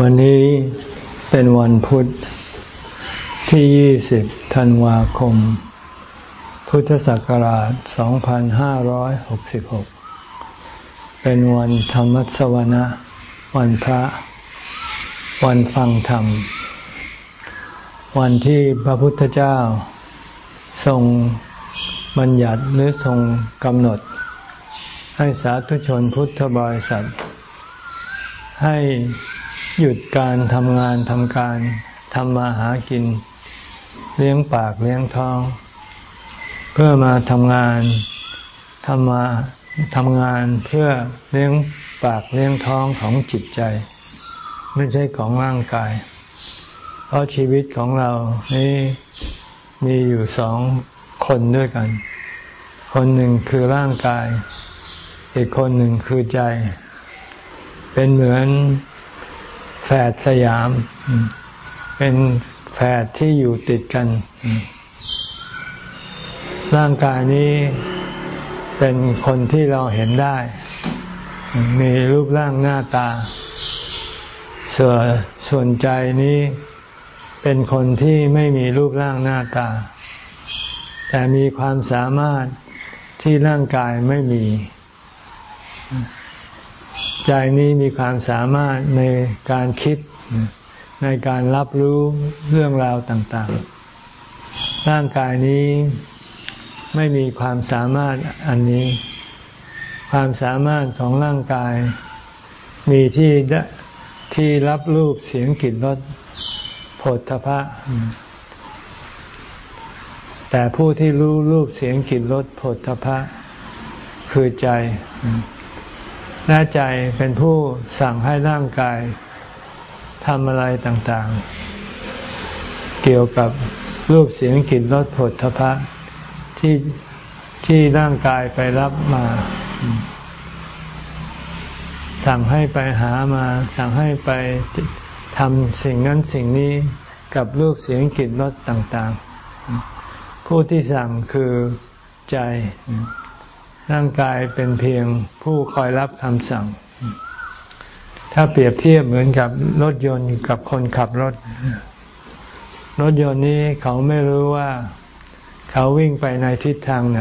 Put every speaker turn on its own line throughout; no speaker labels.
วันนี้เป็นวันพุทธที่ยี่สิบธันวาคม พุทธศักราชสองพันห้าร้อยหกสิบหกเป็นวันธรรมสวนะ วันพระ วันฟังธรรม วันที่พระพุทธเจ้าทรงบัญญัติหรือทรงกำหนด ให้สาธุชนพุทธบริษัท ให้หยุดการทำงานทำการทำมาหากิน เลี้ยงปากเลี้ยงท้อง เพื่อมาทำงานทำมาทำงานเพื่อเลี้ยงปากเลี้ยงท้องของจิตใจ ไม่ใช่ของร่างกาย เพราะชีวิตของเรานี่มีอยู่สองคนด้วยกัน คนหนึ่งคือร่างกาย อีกคนหนึ่งคือใจ เป็นเหมือนแฝดสยาม เป็นแฝดที่อยู่ติดกัน ร่างกายนี้เป็นคนที่เราเห็นได้ มีรูปร่างหน้าตา ส่วนส่วนใจนี้เป็นคนที่ไม่มีรูปร่างหน้าตา แต่มีความสามารถที่ร่างกายไม่มี ใจนี้มีความสามารถในการคิดในการรับรู้เรื่องราวต่างๆ ร่างกายนี้ไม่มีความสามารถอันนี้ ความสามารถของร่างกาย มีที่ที่รับรูปเสียงกลิ่นรสผลทพะ แต่ผู้ที่รู้รูปเสียงกลิ่นรสผลทพะ คือใจ และใจเป็นผู้สั่งให้ร่างกายทำอะไรต่างๆ เกี่ยวกับรูปเสียงกลิ่นรสผลทพะที่ที่ร่างกายไปรับมา สั่งให้ไปหามา สั่งให้ไปทำสิ่งนั้นสิ่งนี้กับรูปเสียงกลิ่นรสต่างๆ ผู้ที่สั่งคือใจ ร่างกายเป็นเพียงผู้คอยรับคำสั่ง ถ้าเปรียบเทียบเหมือนกับรถยนต์กับคนขับรถ รถยนต์นี้เขาไม่รู้ว่าเขาวิ่งไปในทิศทางไหน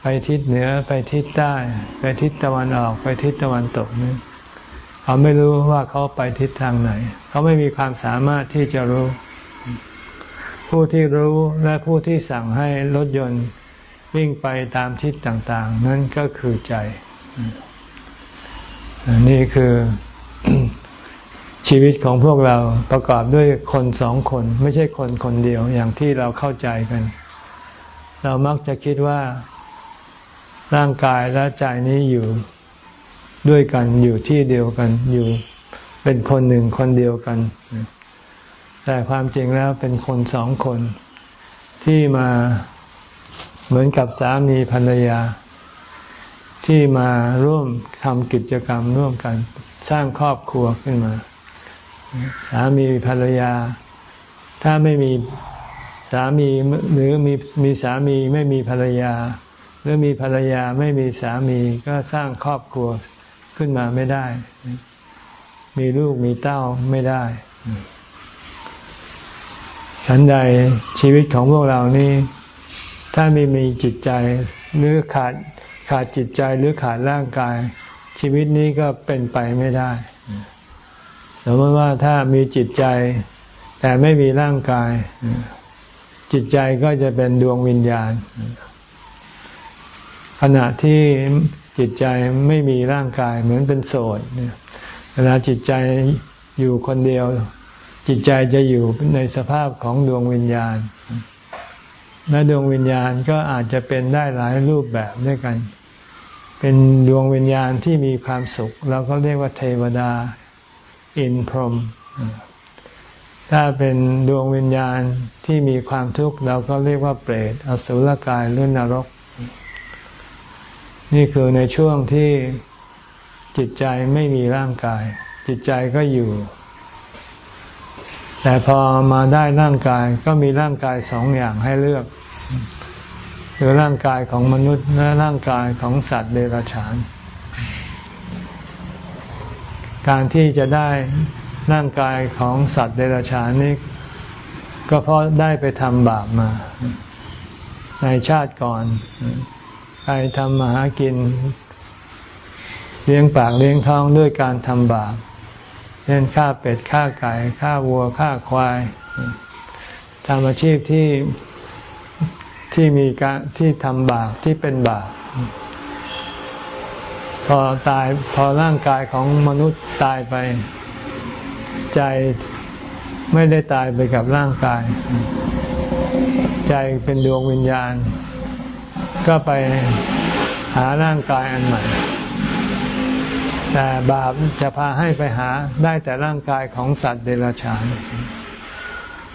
ไปทิศเหนือไปทิศใต้ ไปทิศตะวันออกไปทิศตะวันตกนี่เขาไม่รู้ว่าเขาไปทิศทางไหน เขาไม่มีความสามารถที่จะรู้ ผู้ที่รู้และผู้ที่สั่งให้รถยนต์ วิ่งไปตามทิศต่าง ๆ นั่นก็คือใจ นี่คือชีวิตของพวกเราประกอบด้วยคนสองคน ไม่ใช่คนคนเดียวอย่างที่เราเข้าใจกัน เรามักจะคิดว่าร่างกายและใจนี้อยู่ด้วยกันอยู่ที่เดียวกันอยู่เป็นคนหนึ่งคนเดียวกัน แต่ความจริงแล้วเป็นคนสองคนที่มา เหมือนกับสามีภรรยา ที่มาร่วมทำกิจกรรมร่วมกันสร้างครอบครัวขึ้นมา สามีภรรยา ถ้าไม่มีสามีหรือมีมีสามีไม่มีภรรยา หรือมีภรรยาไม่มีสามีก็สร้างครอบครัวขึ้นมาไม่ได้ มีลูกมีเต้าไม่ได้ฉันใดชีวิตของพวกเรานี้ ถ้าไม่มีจิตใจหรือขาดขาดจิตใจหรือขาดร่างกาย ชีวิตนี้ก็เป็นไปไม่ได้ สมมติว่าถ้ามีจิตใจ แต่ไม่มีร่างกาย จิตใจก็จะเป็นดวงวิญญาณ ขณะที่จิตใจไม่มีร่างกายเหมือนเป็นโสดเวลาจิตใจอยู่คนเดียว จิตใจจะอยู่ในสภาพของดวงวิญญาณ และดวงวิญญาณก็อาจจะเป็นได้หลายรูปแบบด้วยกัน เป็นดวงวิญญาณที่มีความสุข เราก็เรียกว่าเทวดา อินพรหมถ้าเป็นดวงวิญญาณที่มีความทุกข์เราก็เรียกว่าเปรตอสุรกายหรือนรก นี่คือในช่วงที่จิตใจไม่มีร่างกาย จิตใจก็อยู่ แต่พอมาได้ร่างกายก็มีร่างกายสองอย่างให้เลือกคือร่างกายของมนุษย์และร่างกายของสัตว์เดรัจฉาน การที่จะได้ร่างกายของสัตว์เดรัจฉานนี้ ก็เพราะได้ไปทำบาปมา ในชาติก่อนไปทำมาหากิน เลี้ยงปากเลี้ยงท้องด้วยการทำบาป เช่นฆ่าเป็ดฆ่าไก่ฆ่าวัวฆ่าควายทำอาชีพที่ที่มีการที่ทำบาปที่เป็นบาปพอตายพอร่างกายของมนุษย์ตายไป ใจไม่ได้ตายไปกับร่างกาย ใจเป็นดวงวิญญาณ ก็ไปหาร่างกายอันใหม่ แต่บาปจะพาให้ไปหาได้แต่ร่างกายของสัตว์เดรัจฉาน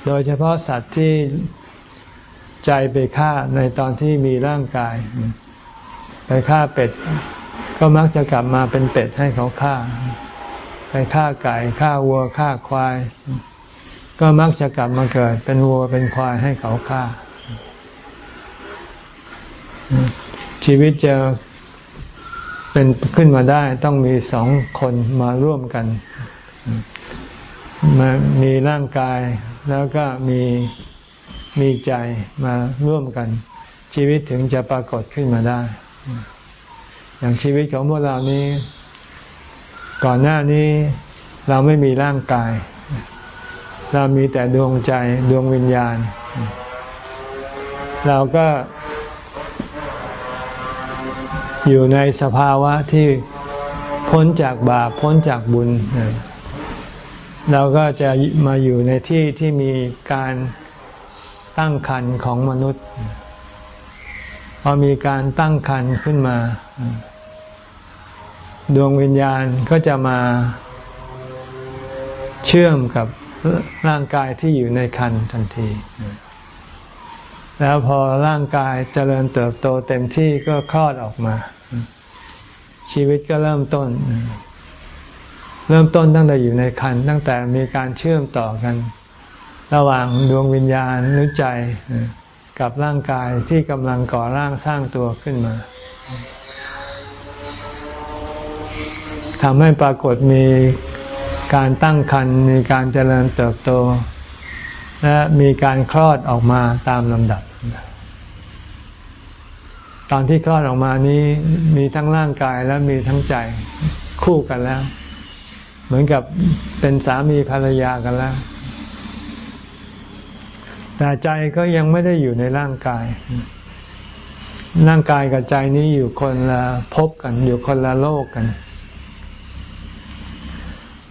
โดยเฉพาะสัตว์ที่ใจไปฆ่าในตอนที่มีร่างกาย ไปฆ่าเป็ด ก็มักจะกลับมาเป็นเป็ดให้เขาฆ่า ไปฆ่าไก่ฆ่าวัวฆ่าควาย ก็มักจะกลับมาเกิด เป็นวัวเป็นควายให้เขาฆ่า ชีวิตจะ เป็นขึ้นมาได้ต้องมีสองคนมาร่วมกัน มามีร่างกายแล้วก็มีมีใจมาร่วมกัน ชีวิตถึงจะปรากฏขึ้นมาได้ อย่างชีวิตของพวกเรานี้ ก่อนหน้านี้เราไม่มีร่างกาย เรามีแต่ดวงใจดวงวิญญาณ เราก็ อยู่ในสภาวะที่พ้นจากบาปพ้นจากบุญ เราก็จะมาอยู่ในที่ที่มีการตั้งคันของมนุษย์ พอมีการตั้งคันขึ้นมา ดวงวิญญาณก็จะมาเชื่อมกับร่างกายที่อยู่ในคันทันที แล้วพอร่างกายเจริญเติบโตเต็มที่ก็คลอดออกมา ชีวิตก็เริ่มต้น เริ่มต้นตั้งแต่อยู่ในคันตั้งแต่มีการเชื่อมต่อกัน ระหว่างดวงวิญญาณหรือใจ กับร่างกายที่กำลังก่อร่างสร้างตัวขึ้นมาทำให้ปรากฏมีการตั้งครรภ์มีการเจริญเติบโต และมีการคลอดออกมาตามลำดับ ตอนที่คลอดออกมานี้มีทั้งร่างกายและมีทั้งใจคู่กันแล้ว เหมือนกับเป็นสามีภรรยากันแล้ว แต่ใจก็ยังไม่ได้อยู่ในร่างกาย ร่างกายกับใจนี้อยู่คนละพบกัน อยู่คนละโลกกัน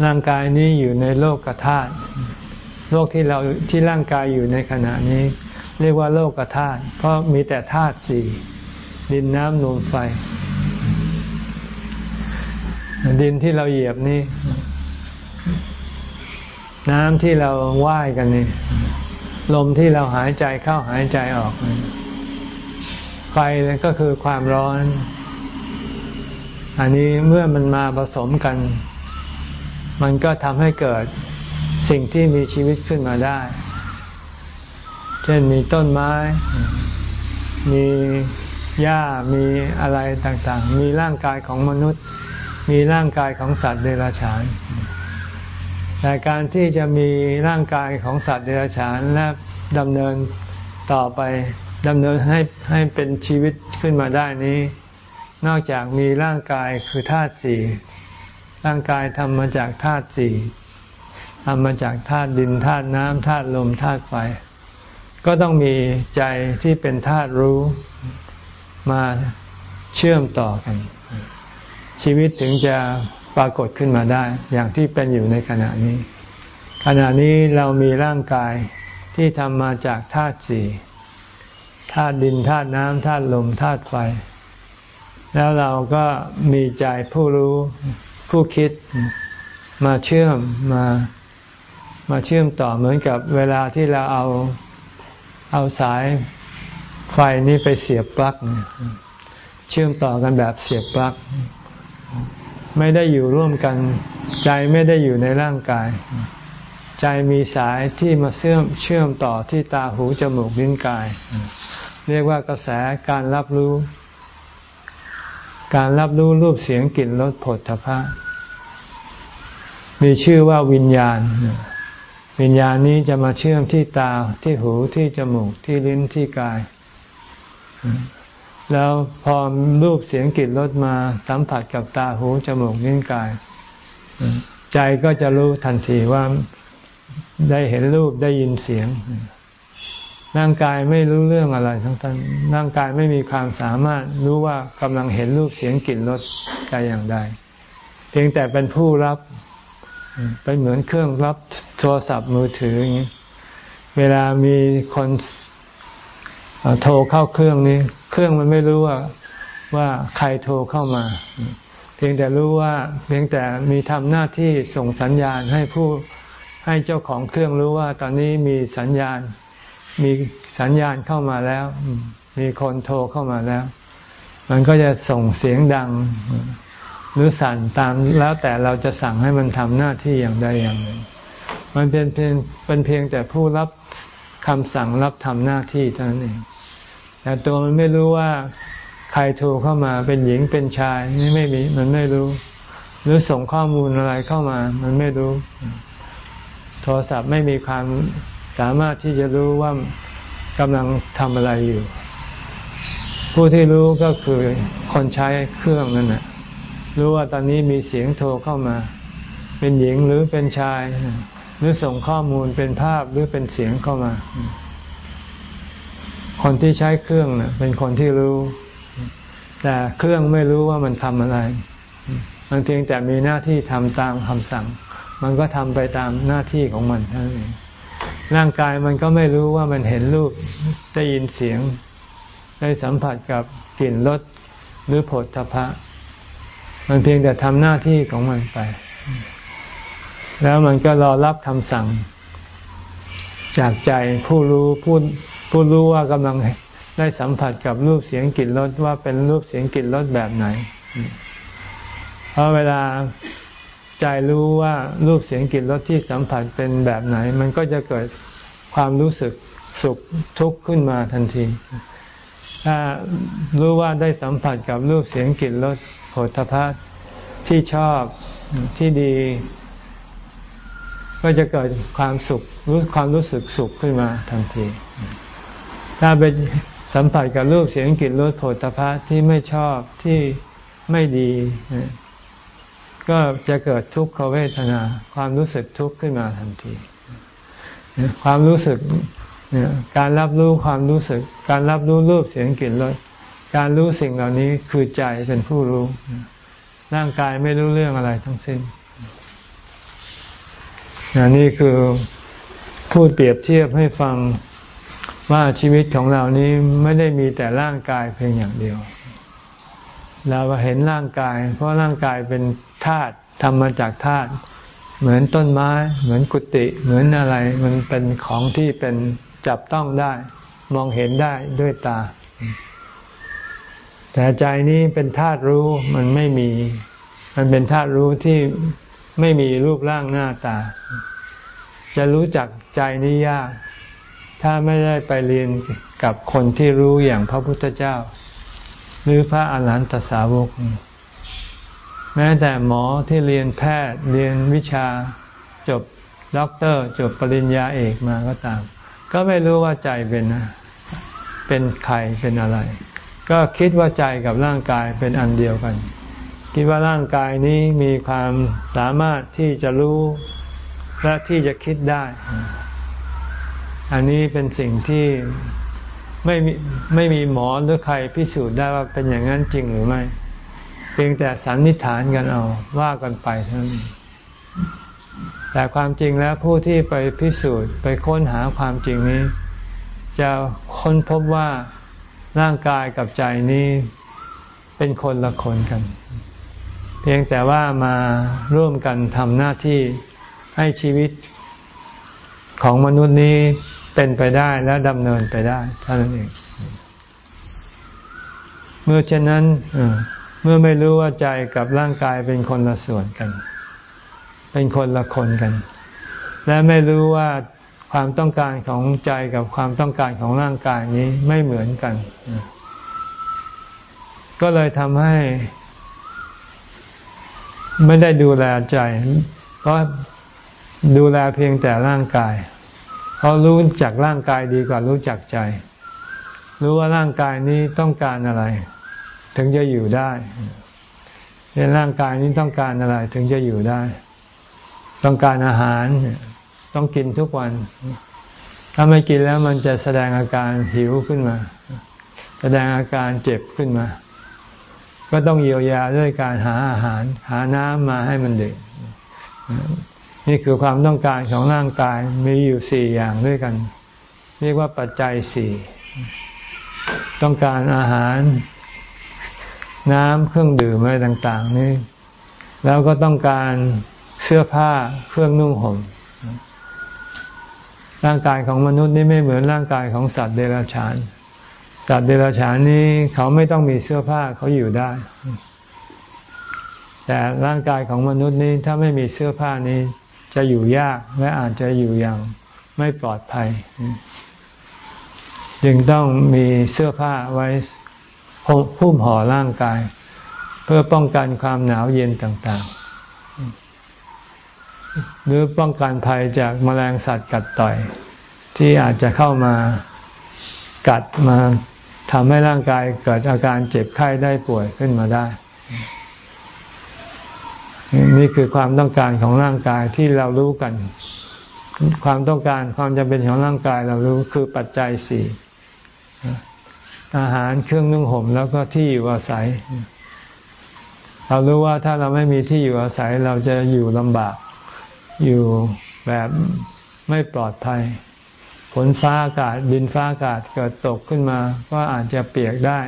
ร่างกายนี้อยู่ในโลกกธาตุ โลกที่เราที่ร่างกายอยู่ในขณะนี้ เรียกว่าโลกธาตุเพราะมีแต่ธาตุสี่ดินน้ำลมไฟ ดินที่เราเหยียบนี่ น้ำที่เราว่ายกันนี่ลมที่เราหายใจเข้าหายใจออก ไฟก็คือความร้อน อันนี้เมื่อมันมาผสมกัน มันก็ทำให้เกิด สิ่งที่มีชีวิตขึ้นมาได้ เช่นมีต้นไม้ มีหญ้า มีอะไรต่างๆ มีร่างกายของมนุษย์ มีร่างกายของสัตว์เดรัจฉาน แต่การที่จะมีร่างกายของสัตว์เดรัจฉานและดำเนินต่อไปดำเนินให้ให้เป็นชีวิตขึ้นมาได้นี้ นอกจากมีร่างกายคือธาตุสี่ร่างกายทำมาจากธาตุสี่ ทำมาจากธาตุดินธาตุน้ำธาตุลมธาตุไฟ ก็ต้องมีใจที่เป็นธาตุรู้มาเชื่อมต่อกัน ชีวิตถึงจะปรากฏขึ้นมาได้ อย่างที่เป็นอยู่ในขณะนี้ ขณะนี้เรามีร่างกายที่ทำมาจากธาตุสี่ธาตุดินธาตุน้ำธาตุลมธาตุไฟ แล้วเราก็มีใจผู้รู้ผู้คิดมาเชื่อมมา มาเชื่อมต่อเหมือนกับเวลาที่เราเอาเอาสายไฟนี้ไปเสียบปลั๊กเชื่อมต่อกันแบบเสียบปลั๊กไม่ได้อยู่ร่วมกัน ใจไม่ได้อยู่ในร่างกาย ใจมีสายที่มาเชื่อมเชื่อมต่อที่ตาหูจมูกลิ้นกาย เรียกว่ากระแสการรับรู้ การรับรู้รูปเสียงกลิ่นรสผลทพะมีชื่อว่าวิญญาณ วิญญาณนี้จะมาเชื่อมที่ตาที่หูที่จมูกที่ลิ้นที่กาย แล้วพอรูปเสียงกลิ่นรสมาสัมผัสกับตาหูจมูกลิ้นกาย ใจก็จะรู้ทันทีว่าได้เห็นรูปได้ยินเสียง ร่างกายไม่รู้เรื่องอะไรทั้งนั้นร่างกายไม่มีความสามารถรู้ว่ากำลังเห็นรูปเสียงกลิ่นรสใจอย่างใด เพียงแต่เป็นผู้รับ เป็นเหมือนเครื่องรับโทรศัพท์มือถืออย่างนี้เวลามีคนโทรเข้าเครื่องนี้ เครื่องมันไม่รู้ว่าว่าใครโทรเข้ามา เพียงแต่รู้ว่า เพียงแต่มีทำหน้าที่ส่งสัญญาณให้ผู้ให้เจ้าของเครื่องรู้ว่า ตอนนี้มีสัญญาณ มีสัญญาณเข้ามาแล้ว มีคนโทรเข้ามาแล้ว มันก็จะส่งเสียงดัง หรือสั่นตามแล้วแต่เราจะสั่งให้มันทำหน้าที่อย่างใดอย่างหนึ่ง มันเป็นเพียงเป็นเพียงแต่ผู้รับคำสั่งรับทำหน้าที่เท่านั้นเองแต่ตัวมันไม่รู้ว่าใครโทรเข้ามาเป็นหญิงเป็นชายนี่ไม่มีมันไม่รู้ หรือส่งข้อมูลอะไรเข้ามา มันไม่รู้ โทรศัพท์ไม่มีความสามารถที่จะรู้ว่ากำลังทำอะไรอยู่ ผู้ที่รู้ก็คือคนใช้เครื่องนั่นแหละ รู้ว่าตอนนี้มีเสียงโทรเข้ามา เป็นหญิงหรือเป็นชาย หรือส่งข้อมูลเป็นภาพหรือเป็นเสียงเข้ามา คนที่ใช้เครื่องนะเป็นคนที่รู้ แต่เครื่องไม่รู้ว่ามันทำอะไร มันเพียงแต่มีหน้าที่ทำตามคำสั่ง มันก็ทำไปตามหน้าที่ของมันเท่านั้นเองร่างกายมันก็ไม่รู้ว่ามันเห็นรูปได้ยินเสียง ได้สัมผัสกับกลิ่นรสหรือผลทพะ มันเพียงแต่ทำหน้าที่ของมันไป แล้วมันก็รอรับคำสั่ง จากใจผู้รู้ผู้ผู้รู้ว่ากำลังได้สัมผัสกับรูปเสียงกลิ่นรสว่าเป็นรูปเสียงกลิ่นรสแบบไหน เพราะเวลาใจรู้ว่ารูปเสียงกลิ่นรสที่สัมผัสเป็นแบบไหน มันก็จะเกิดความรู้สึกสุขทุกข์ขึ้นมาทันที ถ้ารู้ว่าได้สัมผัสกับรูปเสียงกลิ่นรส โผฏฐัพที่ชอบที่ดี ก็จะเกิดความสุขรู้ความรู้สึกสุขขึ้นมาทันที ถ้าไปสัมผัสกับรูปเสียงกลิ่นรสโผฏฐัพที่ไม่ชอบที่ไม่ดี ก็จะเกิดทุกขเวทนา ความรู้สึกทุกข์ขึ้นมาทันที ความรู้สึกการรับรู้ความรู้สึก การรับรู้รูปเสียงกลิ่นรส การรู้สิ่งเหล่านี้คือใจเป็นผู้รู้ ร่างกายไม่รู้เรื่องอะไรทั้งสิ้นนี่คือพูดเปรียบเทียบให้ฟังว่าชีวิตของเรานี้ไม่ได้มีแต่ร่างกายเพียงอย่างเดียว เราเห็นร่างกาย เพราะร่างกายเป็นธาตุทำมาจากธาตุเหมือนต้นไม้ เหมือนกุฏิเหมือนอะไร มันเป็นของที่เป็นจับต้องได้ มองเห็นได้ด้วยตา แต่ใจนี้เป็นธาตุรู้มันไม่มี มันเป็นธาตุรู้ที่ไม่มีรูปร่างหน้าตา จะรู้จักใจนี้ยาก ถ้าไม่ได้ไปเรียนกับคนที่รู้อย่างพระพุทธเจ้า หรือพระอรหันตสาวก แม้แต่หมอที่เรียนแพทย์เรียนวิชาจบด็อกเตอร์ จบปริญญาเอกมาก็ตาม ก็ไม่รู้ว่าใจเป็นเป็นใครเป็นอะไร ก็คิดว่าใจกับร่างกายเป็นอันเดียวกัน คิดว่าร่างกายนี้มีความสามารถที่จะรู้และที่จะคิดได้ อันนี้เป็นสิ่งที่ไม่มีไม่มีหมอหรือใครพิสูจน์ได้ว่าเป็นอย่างนั้นจริงหรือไม่ เพียงแต่สันนิษฐานกันเอาว่ากันไปเท่านั้นแต่ความจริงแล้วผู้ที่ไปพิสูจน์ไปค้นหาความจริงนี้ จะค้นพบว่า ร่างกายกับใจนี้เป็นคนละคนกัน เพียงแต่ว่ามาร่วมกันทำหน้าที่ให้ชีวิตของมนุษย์นี้เป็นไปได้และดำเนินไปได้เท่านั้นเอง เมื่อเช่นนั้นเมื่อไม่รู้ว่าใจกับร่างกายเป็นคนละส่วนกัน เป็นคนละคนกัน และไม่รู้ว่า ความต้องการของใจกับความต้องการของร่างกายนี้ไม่เหมือนกัน ก็เลยทำให้ ไม่ได้ดูแลใจ เพราะดูแลเพียงแต่ร่างกายเขาะรู้จักร่างกายดีกว่ารู้จักใจ รู้ว่าร่างกายนี้ต้องการอะไร ถึงจะอยู่ได้ในร่างกายนี้ต้องการอะไร ถึงจะอยู่ได้ ต้องการอาหาร ต้องกินทุกวัน ถ้าไม่กินแล้วมันจะแสดงอาการหิวขึ้นมา แสดงอาการเจ็บขึ้นมา ก็ต้องเยียวยาด้วยการหาอาหาร หาน้ำมาให้มันดื่มนี่คือความต้องการของร่างกายมีอยู่สี่อย่างด้วยกัน เรียกว่าปัจจัยสี่ต้องการอาหาร น้ำเครื่องดื่มอะไรต่าง ๆ นี่ แล้วก็ต้องการเสื้อผ้าเครื่องนุ่งห่ม ร่างกายของมนุษย์นี่ไม่เหมือนร่างกายของสัตว์เดรัจฉาน สัตว์เดรัจฉานนี่เขาไม่ต้องมีเสื้อผ้าเขาอยู่ได้ แต่ร่างกายของมนุษย์นี่ถ้าไม่มีเสื้อผ้านี้ จะอยู่ยากและอาจจะอยู่อย่างไม่ปลอดภัย จึงต้องมีเสื้อผ้าไว้หุ้มห่อร่างกาย เพื่อป้องกันความหนาวเย็นต่าง ๆ หรือป้องกันภัยจากมแมลงสัตว์กัดต่อย ที่อาจจะเข้ามากัดมาทำให้ร่างกายเกิดอาการเจ็บไข้ได้ป่วยขึ้นมาได้ นี่คือความต้องการของร่างกายที่เรารู้กัน ความต้องการความจำเป็นของร่างกายเรารู้คือปัจจัยสี่อาหารเครื่องนุ่งห่มแล้วก็ที่อยู่อาศัย เรารู้ว่าถ้าเราไม่มีที่อยู่อาศัยเราจะอยู่ลำบาก อยู่แบบไม่ปลอดภัยฝนฟ้าอากาศดินฟ้าอากาศเกิดตกขึ้นมา ก็อาจจะเปียกได้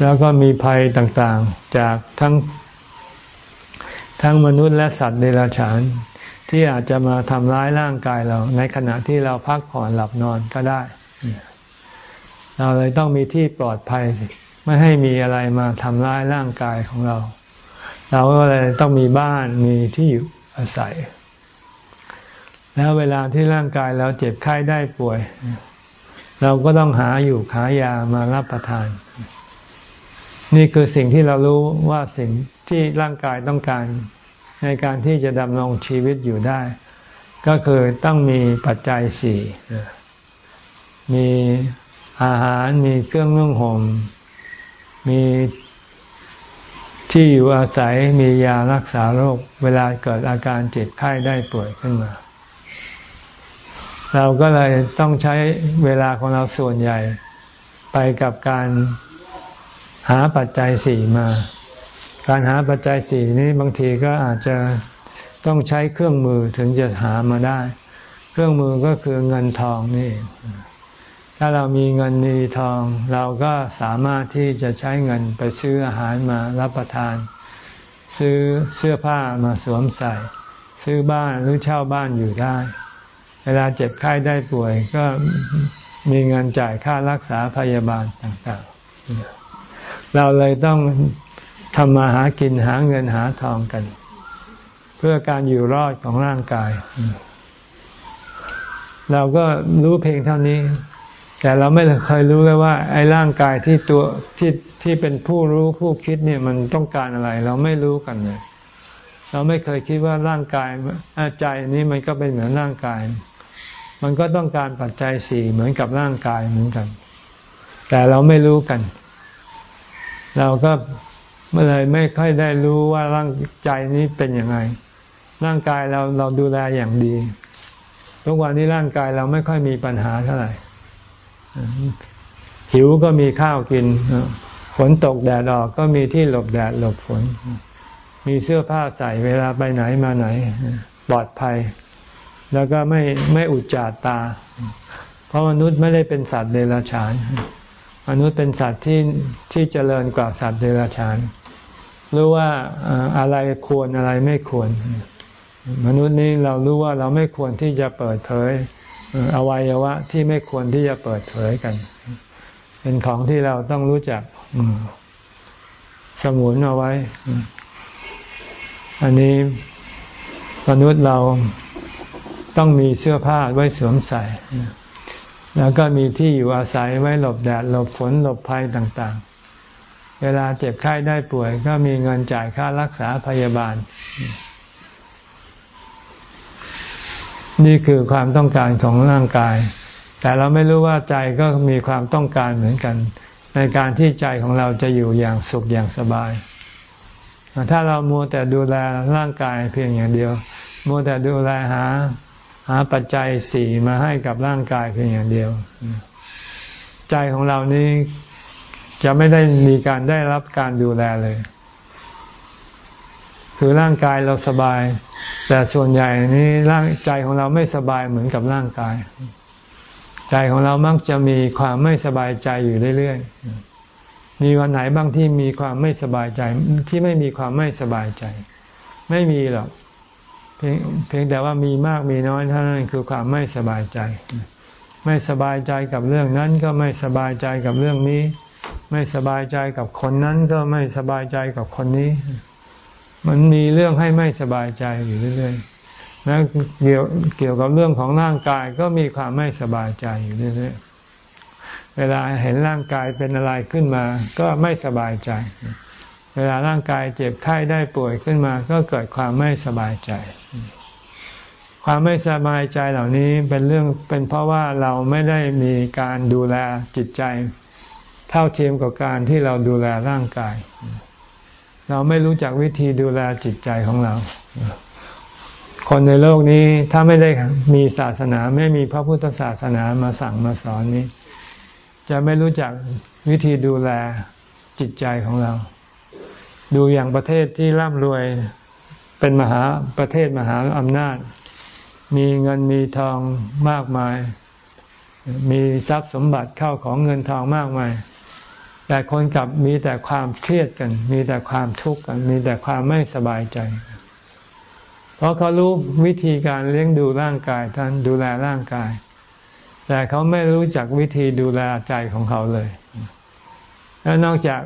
แล้วก็มีภัยต่างๆ จากทั้ง ทั้งมนุษย์และสัตว์เดรัจฉาน ที่อาจจะมาทำร้ายร่างกายเรา ในขณะที่เราพักผ่อนหลับนอนก็ได้ เราเลยต้องมีที่ปลอดภัย ไม่ให้มีอะไรมาทำร้ายร่างกายของเรา เราก็เลยต้องมีบ้านมีที่อยู่ อาศัย แล้วเวลาที่ร่างกายเราเจ็บไข้ได้ป่วย เราก็ต้องหาอยู่หายามารับประทาน นี่คือสิ่งที่เรารู้ว่าสิ่งที่ร่างกายต้องการในการที่จะดำรงชีวิตอยู่ได้ ก็คือต้องมีปัจจัยสี่มีอาหารมีเครื่องนุ่งห่มมี ที่อยู่อาศัยมียารักษาโรค เวลาเกิดอาการเจ็บไข้ได้ป่วยขึ้นมา เราก็เลยต้องใช้เวลาของเราส่วนใหญ่ ไปกับการหาปัจจัยสี่มา การหาปัจจัยสี่นี้บางทีก็อาจจะต้องใช้เครื่องมือถึงจะหามาได้ เครื่องมือก็คือเงินทองนี่ ถ้าเรามีเงินมีทอง เราก็สามารถที่จะใช้เงินไปซื้ออาหารมารับประทาน ซื้อเสื้อผ้ามาสวมใส่ ซื้อบ้านหรือเช่าบ้านอยู่ได้ เวลาเจ็บไข้ได้ป่วยก็มีเงินจ่ายค่ารักษาพยาบาลต่างๆ เราเลยต้องทำมาหากินหาเงินหาทองกัน เพื่อการอยู่รอดของร่างกาย เราก็รู้เพียงเท่านี้ แต่เราไม่เคยรู้เลยว่า ไอ้ร่างกายที่ตัวที่ที่เป็นผู้รู้ผู้คิดเนี่ยมันต้องการอะไร เราไม่รู้กันเลย เราไม่เคยคิดว่าร่างกายใจนี้มันก็เป็นเหมือนร่างกาย มันก็ต้องการปัจจัยสี่เหมือนกับร่างกายเหมือนกัน แต่เราไม่รู้กัน เราก็เมื่อไรไม่ค่อยได้รู้ว่าร่างใจนี้เป็นยังไง ร่างกายเราเราดูแลอย่างดีทุกวันนี้ร่างกายเราไม่ค่อยมีปัญหาเท่าไหร่ หิวก็มีข้าวกินฝนตกแดดออกก็มีที่หลบแดดหลบฝน มีเสื้อผ้าใส่เวลาไปไหนมาไหน ปลอดภัย แล้วก็ไม่ไม่อุจจาตา เพราะมนุษย์ไม่ได้เป็นสัตว์เดรัจฉาน มนุษย์เป็นสัตว์ที่ที่เจริญกว่าสัตว์เดรัจฉาน รู้ว่าอะไรควรอะไรไม่ควร มนุษย์นี้เรารู้ว่าเราไม่ควรที่จะเปิดเผย อวัยวะที่ไม่ควรที่จะเปิดเผยกัน เป็นของที่เราต้องรู้จักสมุนเอาไว้ อันนี้มนุษย์เราต้องมีเสื้อผ้าไว้สวมใส่ แล้วก็มีที่อยู่อาศัยไว้หลบแดด หลบฝนหลบภัยต่างๆ เวลาเจ็บไข้ได้ป่วย ก็มีเงินจ่ายค่ารักษาพยาบาล นี่คือความต้องการของร่างกาย แต่เราไม่รู้ว่าใจก็มีความต้องการเหมือนกัน ในการที่ใจของเราจะอยู่อย่างสุขอย่างสบาย ถ้าเรามัวแต่ดูแลร่างกายเพียงอย่างเดียว มัวแต่ดูแลหา หาปัจจัยสี่มาให้กับร่างกายเพียงอย่างเดียว ใจของเรานี้จะไม่ได้มีการได้รับการดูแลเลย คือร่างกายเราสบาย แต่ส่วนใหญ่นี้ร่างใจของเราไม่สบายเหมือนกับร่างกาย ใจของเรามักจะมีความไม่สบายใจอยู่เรื่อยๆมีวันไหนบ้างที่มีความไม่สบายใจ ที่ไม่มีความไม่สบายใจ ไม่มีหรอกเพียงเพียงแต่ว่ามีมากมีน้อยเท่านั้นคือความไม่สบายใจ ไม่สบายใจกับเรื่องนั้นก็ไม่สบายใจกับเรื่องนี้ ไม่สบายใจกับคนนั้นก็ไม่สบายใจกับคนนี้ มันมีเรื่องให้ไม่สบายใจอยู่เรื่อยๆนะเกี่ยวเกี่ยวกับเรื่องของร่างกายก็มีความไม่สบายใจอยู่เรื่อยๆเวลาเห็นร่างกายเป็นอะไรขึ้นมา ก็ไม่สบายใจ เวลาร่างกายเจ็บไข้ได้ป่วยขึ้นมา ก็เกิดความไม่สบายใจ ความไม่สบายใจเหล่านี้เป็นเรื่องเป็นเพราะว่าเราไม่ได้มีการดูแลจิตใจ เท่าเทียมกับการที่เราดูแลร่างกาย เราไม่รู้จักวิธีดูแลจิตใจของเรา คนในโลกนี้ถ้าไม่ได้มีศาสนาไม่มีพระพุทธศาสนามาสั่งมาสอนนี้ จะไม่รู้จักวิธีดูแลจิตใจของเรา ดูอย่างประเทศที่ร่ำรวยเป็นมหาประเทศมหาอำนาจ มีเงินมีทองมากมาย มีทรัพย์สมบัติเข้าของเงินทองมากมาย แต่คนกลับมีแต่ความเครียดกัน มีแต่ความทุกข์กัน มีแต่ความไม่สบายใจ เพราะเขารู้วิธีการเลี้ยงดูร่างกายท่านดูแลร่างกาย แต่เขาไม่รู้จักวิธีดูแลใจของเขาเลย แล้วนอกจาก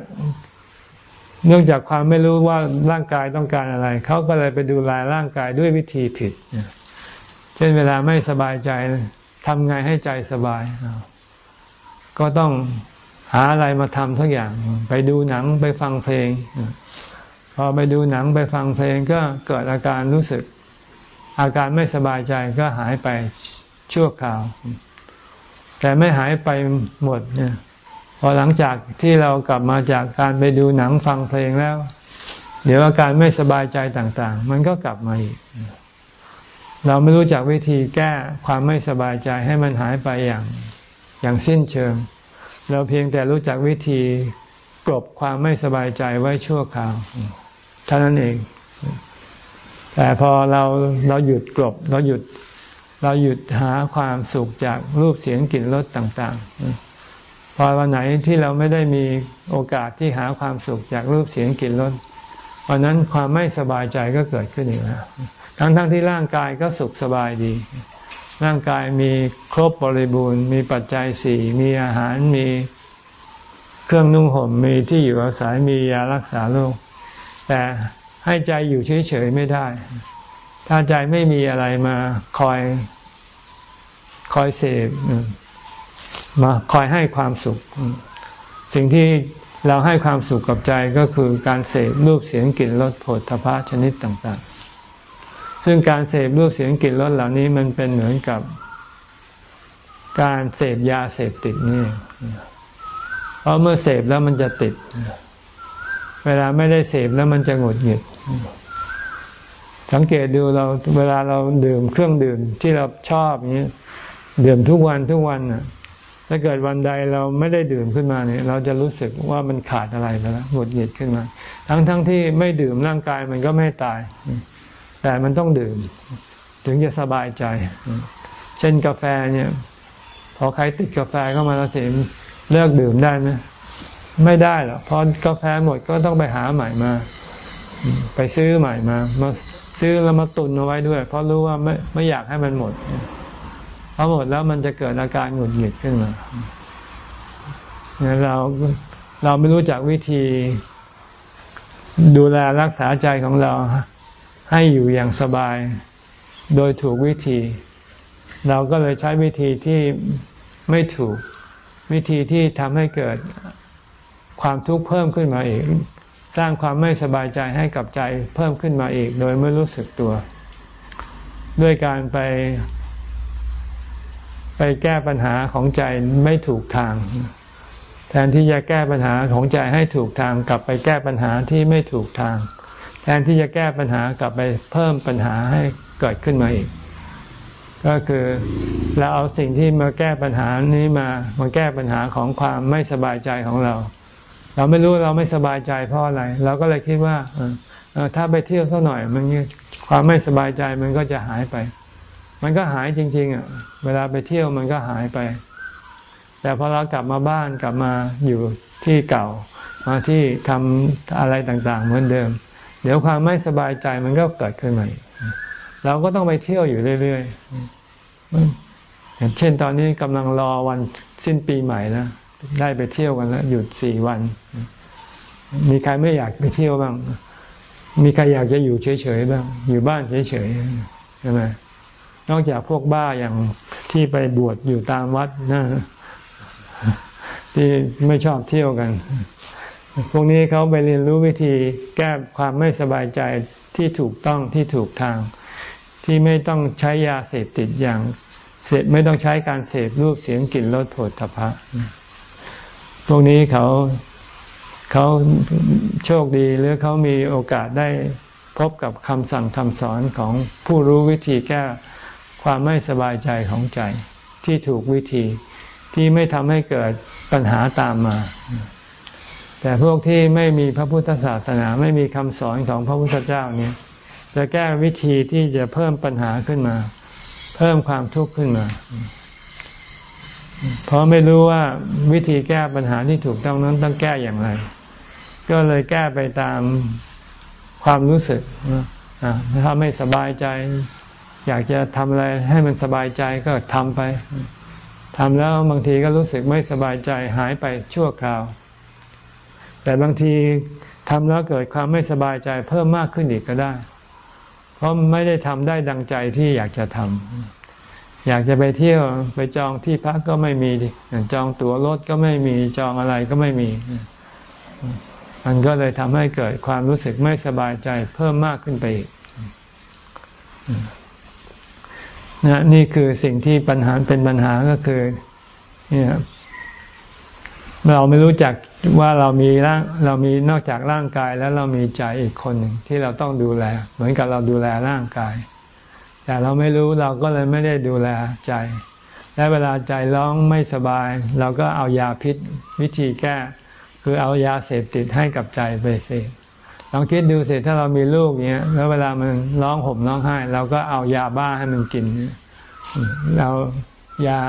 เนื่องจากความไม่รู้ว่าร่างกายต้องการอะไร เขาก็เลยไปดูแลร่างกายด้วยวิธีผิด เช่นเวลาไม่สบายใจทำไงให้ใจสบาย ก็ต้อง หาอะไรมาทำทุกอย่าง ไปดูหนังไปฟังเพลง พอไปดูหนังไปฟังเพลงก็เกิดอาการรู้สึก อาการไม่สบายใจก็หายไปชั่วคราว แต่ไม่หายไปหมดเนี่ยพอหลังจากที่เรากลับมาจากการไปดูหนังฟังเพลงแล้ว เดี๋ยวอาการไม่สบายใจต่าง ๆ มันก็กลับมาอีก เราไม่รู้จักวิธีแก้ความไม่สบายใจให้มันหายไปอย่าง อย่างสิ้นเชิง เราเพียงแต่รู้จักวิธีกลบความไม่สบายใจไว้ชั่วคราวเท่านั้นเอง แต่พอเราเราหยุดกลบ เราหยุดเราหยุดหาความสุขจากรูปเสียงกลิ่นรสต่าง ๆ พอวันไหนที่เราไม่ได้มีโอกาสที่หาความสุขจากรูปเสียงกลิ่นรสวันนั้นความไม่สบายใจก็เกิดขึ้นอีกแล้วทั้งๆทที่ร่างกายก็สุขสบายดี ร่างกายมีครบบริบูรณ์ มีปัจจัยสี่มีอาหารมีเครื่องนุ่งห่มมีที่อยู่อาศัยมียารักษาโรคแต่ให้ใจอยู่เฉยๆไม่ได้ ถ้าใจไม่มีอะไรมาคอยคอยเสพมาคอยให้ความสุข สิ่งที่เราให้ความสุขกับใจก็คือการเสพรูปเสียงกลิ่นรสผลทพะชนิดต่าง ๆ ซึ่งการเสพรูปเสียงกลิ่นรสเหล่านี้มันเป็นเหมือนกับการเสพยาเสพติดนี่เพราะเมื่อเสพแล้วมันจะติด เวลาไม่ได้เสพแล้วมันจะหงุดหงิด สังเกตดูเราเวลาเราดื่มเครื่องดื่มที่เราชอบนี้ดื่มทุกวันทุกวันน่ะ ถ้าเกิดวันใดเราไม่ได้ดื่มขึ้นมาเนี่ย เราจะรู้สึกว่ามันขาดอะไรไปแล้วหงุดหงิดขึ้นมา ทั้งๆทที่ไม่ดื่มร่างกายมันก็ไม่ตาย แต่มันต้องดื่ม ถึงจะสบายใจ เช่นกาแฟเนี่ย พอใครติดกาแฟเข้ามาแล้วเสียเลิกดื่มได้ไหมไม่ได้หรอกพอกาแฟหมดก็ต้องไปหาใหม่มา ไปซื้อใหม่มามาซื้อแล้วมาตุนเอาไว้ด้วย เพราะรู้ว่าไม่ไม่อยากให้มันหมดพอหมดแล้วมันจะเกิดอาการหงุดหงิดขึ้นมาเนี่ยเราเราไม่รู้จักวิธีดูแลรักษาใจของเรา ให้อยู่อย่างสบาย โดยถูกวิธี เราก็เลยใช้วิธีที่ไม่ถูกวิธีที่ทำให้เกิดความทุกข์เพิ่มขึ้นมาอีก สร้างความไม่สบายใจให้กับใจเพิ่มขึ้นมาอีก โดยไม่รู้สึกตัว ด้วยการไป ไปแก้ปัญหาของใจไม่ถูกทาง แทนที่จะแก้ปัญหาของใจให้ถูกทางกลับไปแก้ปัญหาที่ไม่ถูกทาง ทนที่จะแก้ปัญหากลับไปเพิ่มปัญหาให้เกิดขึ้นมาอีก ก็คือเราเอาสิ่งที่มาแก้ปัญหานี้มามาแก้ปัญหาของความไม่สบายใจของเรา เราไม่รู้เราไม่สบายใจเพราะอะไร เราก็เลยคิดว่าถ้าไปเที่ยวสักหน่อย มันความไม่สบายใจมันก็จะหายไป มันก็หายจริง ๆอะเวลาไปเที่ยวมันก็หายไป แต่พอเรากลับมาบ้านกลับมาอยู่ที่เก่ามาที่ทำอะไรต่างๆ เหมือนเดิม เดี๋ยวความไม่สบายใจมันก็เกิดขึ้นใหม่เราก็ต้องไปเที่ยวอยู่เรื่อยๆอย่างเช่นตอนนี้กำลังรอวันสิ้นปีใหม่แล้วได้ไปเที่ยวกันแล้วหยุดสี่วัน มีใครไม่อยากไปเที่ยวบ้าง มีใครอยากจะอยู่เฉยๆบ้าง อยู่บ้านเฉยๆใช่ไหมนอกจากพวกบ้าอย่างที่ไปบวชอยู่ตามวัดนะที่ไม่ชอบเที่ยวกัน พวกนี้เขาไปเรียนรู้วิธีแก้ความไม่สบายใจที่ถูกต้องที่ถูกทาง ที่ไม่ต้องใช้ยาเสพติดอย่างเสพไม่ต้องใช้การเสพรูปเสียงกลิ่นรสผลทพะพวกนี้เขาเขาโชคดีหรือเขามีโอกาสได้พบกับคำสั่งคำสอนของผู้รู้วิธีแก้ความไม่สบายใจของใจ ที่ถูกวิธีที่ไม่ทำให้เกิดปัญหาตามมา แต่พวกที่ไม่มีพระพุทธศาสนาไม่มีคำสอนของพระพุทธเจ้าเนี่ยจะแก้วิธีที่จะเพิ่มปัญหาขึ้นมา เพิ่มความทุกข์ขึ้นมา เพราะไม่รู้ว่าวิธีแก้ปัญหาที่ถูกต้องนั้นต้องแก้อย่างไร ก็เลยแก้ไปตามความรู้สึกถ้าไม่สบายใจ อยากจะทำอะไรให้มันสบายใจก็ทำไปทำแล้วบางทีก็รู้สึกไม่สบายใจหายไปชั่วคราว แต่บางทีทำแล้วเกิดความไม่สบายใจเพิ่มมากขึ้นอีกก็ได้ เพราะไม่ได้ทำได้ดังใจที่อยากจะทำอยากจะไปเที่ยวไปจองที่พักก็ไม่มีจองตั๋วรถก็ไม่มีจองอะไรก็ไม่มี มันก็เลยทำให้เกิดความรู้สึกไม่สบายใจเพิ่มมากขึ้นไปอีกนะนี่คือสิ่งที่ปัญหาเป็นปัญหาก็คือเนี่ย เราไม่รู้จักว่าเรามีร่างเรามีนอกจากร่างกายแล้วเรามีใจอีกคนหนึ่งที่เราต้องดูแล เหมือนกับเราดูแลร่างกาย แต่เราไม่รู้เราก็เลยไม่ได้ดูแลใจ และเวลาใจร้องไม่สบาย เราก็เอายาพิษวิธีแก้ คือเอายาเสพติดให้กับใจไปเสพลองคิดดูสิถ้าเรามีลูกเนี้ยแล้วเวลามันร้องห่มร้องไห้เราก็เอายาบ้าให้มันกิน เรายา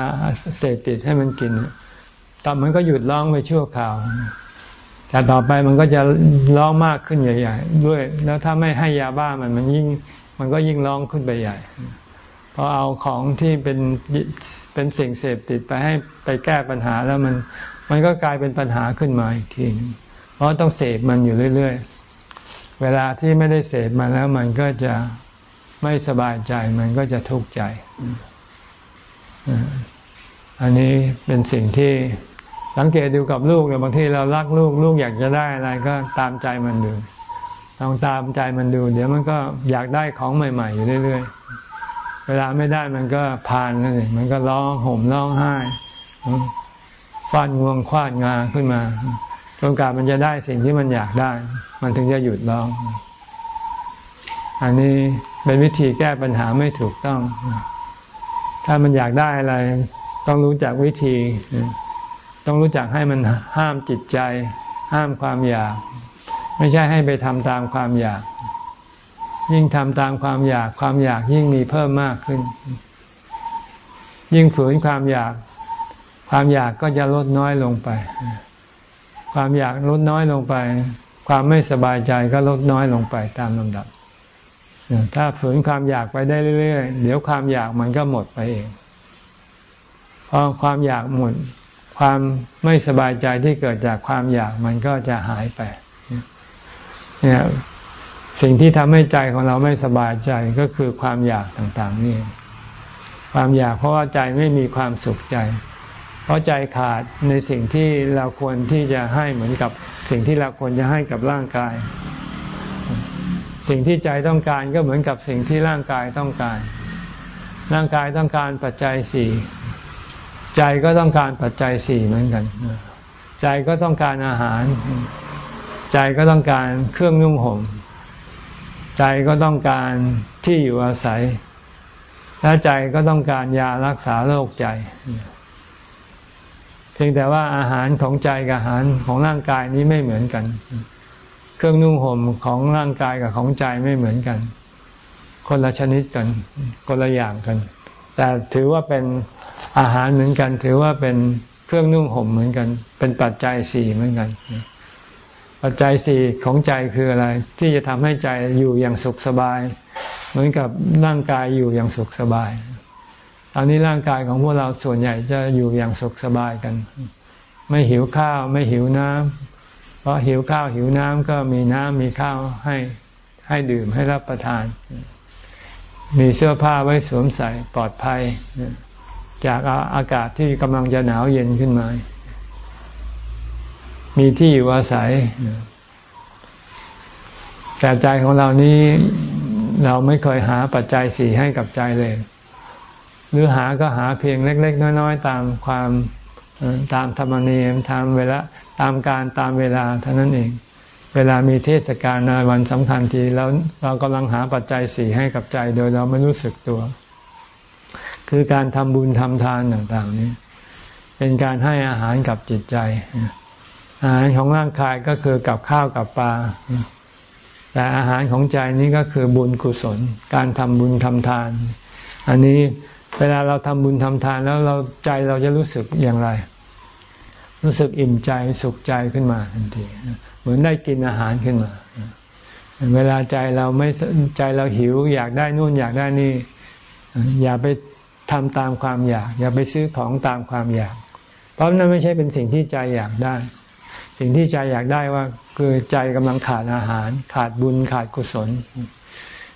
เสพติดให้มันกิน ตอนมันก็หยุดร้องไปชั่วคราวแต่ต่อไปมันก็จะร้องมากขึ้นใหญ่ ๆ ด้วย แล้วถ้าไม่ให้ยาบ้ามันมันยิ่ง มันก็ยิ่งร้องขึ้นไปใหญ่พอเอาของที่เป็นเป็นสิ่งเสพติดไปให้ไปแก้ปัญหาแล้วมัน มันก็กลายเป็นปัญหาขึ้นมาอีกทีเพราะต้องเสพมันอยู่เรื่อย ๆ เวลาที่ไม่ได้เสพมันแล้วมันก็จะไม่สบายใจ มันก็จะทุกข์ใจ อันนี้เป็นสิ่งที่ สังเกตดูกับลูกเนี่ยบางทีเรารักลูกลูกอยากจะได้อะไรก็ตามใจมันดูต้องตามใจมันดู เดี๋ยวมันก็อยากได้ของใหม่ ๆ อยู่เรื่อย ๆ เวลาไม่ได้มันก็พานนั่นเองมันก็ร้องห่มร้องไห้ฟาดงวงควาดงาขึ้นมาจนกว่ามันจะได้สิ่งที่มันอยากได้ มันถึงจะหยุดร้อง อันนี้เป็นวิธีแก้ปัญหาไม่ถูกต้อง ถ้ามันอยากได้อะไร ต้องรู้จักวิธี ต้องรู้จักให้มันห้ามจิตใจ ห้ามความอยาก ไม่ใช่ให้ไปทำตามความอยาก ยิ่งทำตามความอยากความอยากยิ่งมีเพิ่มมากขึ้น ยิ่งฝืนความอยาก ความอยากก็จะลดน้อยลงไป ความอยากลดน้อยลงไป ความไม่สบายใจก็ลดน้อยลงไปตามลำดับถ้าฝืนความอยากไปได้เรื่อย ๆ เดี๋ยวความอยากมันก็หมดไปเองพอความอยากหมด ความไม่สบายใจที่เกิดจากความอยากมันก็จะหายไป เนี่ยสิ่งที่ทำให้ใจของเราไม่สบายใจก็คือความอยากต่างๆนี่ ความอยากเพราะว่าใจไม่มีความสุขใจ เพราะใจขาดในสิ่งที่เราควรที่จะให้เหมือนกับสิ่งที่เราควรจะให้กับร่างกาย สิ่งที่ใจต้องการก็เหมือนกับสิ่งที่ร่างกายต้องการ ร่างกายต้องการปัจจัยสี่ ใจก็ต้องการปัจจัยสี่เหมือนกัน ใจก็ต้องการอาหาร ใจก็ต้องการเครื่องนุ่งห่ม ใจก็ต้องการที่อยู่อาศัย และใจก็ต้องการยารักษาโรคใจ เพียงแต่ว่าอาหารของใจกับอาหารของร่างกายนี้ไม่เหมือนกัน เครื่องนุ่งห่มของร่างกายกับของใจไม่เหมือนกัน คนละชนิดกัน คนละอย่างกัน แต่ถือว่าเป็น อาหารเหมือนกัน ถือว่าเป็นเครื่องนุ่งห่มเหมือนกัน เป็นปัจจัยสี่เหมือนกัน ปัจจัยสี่ของใจคืออะไร ที่จะทำให้ใจอยู่อย่างสุขสบาย เหมือนกับร่างกายอยู่อย่างสุขสบายตอนนี้ร่างกายของพวกเราส่วนใหญ่จะอยู่อย่างสุขสบายกัน ไม่หิวข้าวไม่หิวน้ำเพราะหิวข้าวหิวน้ำก็มีน้ำมีข้าวให้ให้ดื่มให้รับประทาน มีเสื้อผ้าไว้สวมใส่ปลอดภัย จากอากาศที่กำลังจะหนาวเย็นขึ้นมา มีที่อยู่อาศัย แต่ใจของเรานี้เราไม่เคยหาปัจจัยสี่ให้กับใจเลย หรือหาก็หาเพียงเล็ก ๆ น้อย ๆ ตามความตามธรรมเนียมตามเวลาตามการตามเวลาเท่านั้นเอง เวลามีเทศกาลวันสำคัญทีแล้วเรากำลังหาปัจจัยสี่ให้กับใจโดยเราไม่รู้สึกตัว คือการทำบุญทำทานต่างๆ นี้ เป็นการให้อาหารกับจิตใจ อาหารของร่างกายก็คือกับข้าวกับปลา แต่อาหารของใจนี้ก็คือบุญกุศล การทำบุญทำทาน อันนี้เวลาเราทำบุญทำทานแล้วเราใจเราจะรู้สึกอย่างไร รู้สึกอิ่มใจสุขใจขึ้นมาทันที เหมือนได้กินอาหารขึ้นมาเวลาใจเราไม่ใจเราหิว อยากได้นู่นอยากได้นี่ อย่าไป ทำตามความอยาก อย่าไปซื้อของตามความอยาก เพราะนั่นไม่ใช่เป็นสิ่งที่ใจอยากได้ สิ่งที่ใจอยากได้ว่า คือใจกำลังขาดอาหาร ขาดบุญขาดกุศล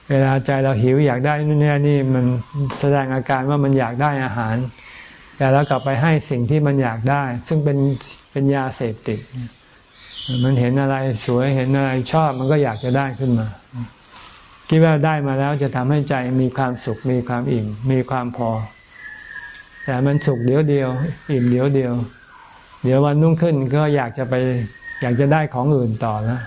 เวลาใจเราหิวอยากได้นู่นนี่นี่มันแสดงอาการว่ามันอยากได้อาหาร แต่แล้วกลับไปให้สิ่งที่มันอยากได้ ซึ่งเป็นเป็นยาเสพติดมันเห็นอะไรสวยเห็นอะไรชอบมันก็อยากจะได้ขึ้นมา คิดว่าได้มาแล้วจะทำให้ใจมีความสุขมีความอิ่ม มีความพอ แต่มันสุขเดียวเดียว อิ่มเดียวเดียว เดี๋ยววันนุ่งขึ้นก็อยากจะไปอยากจะได้ของอื่นต่อแล้ว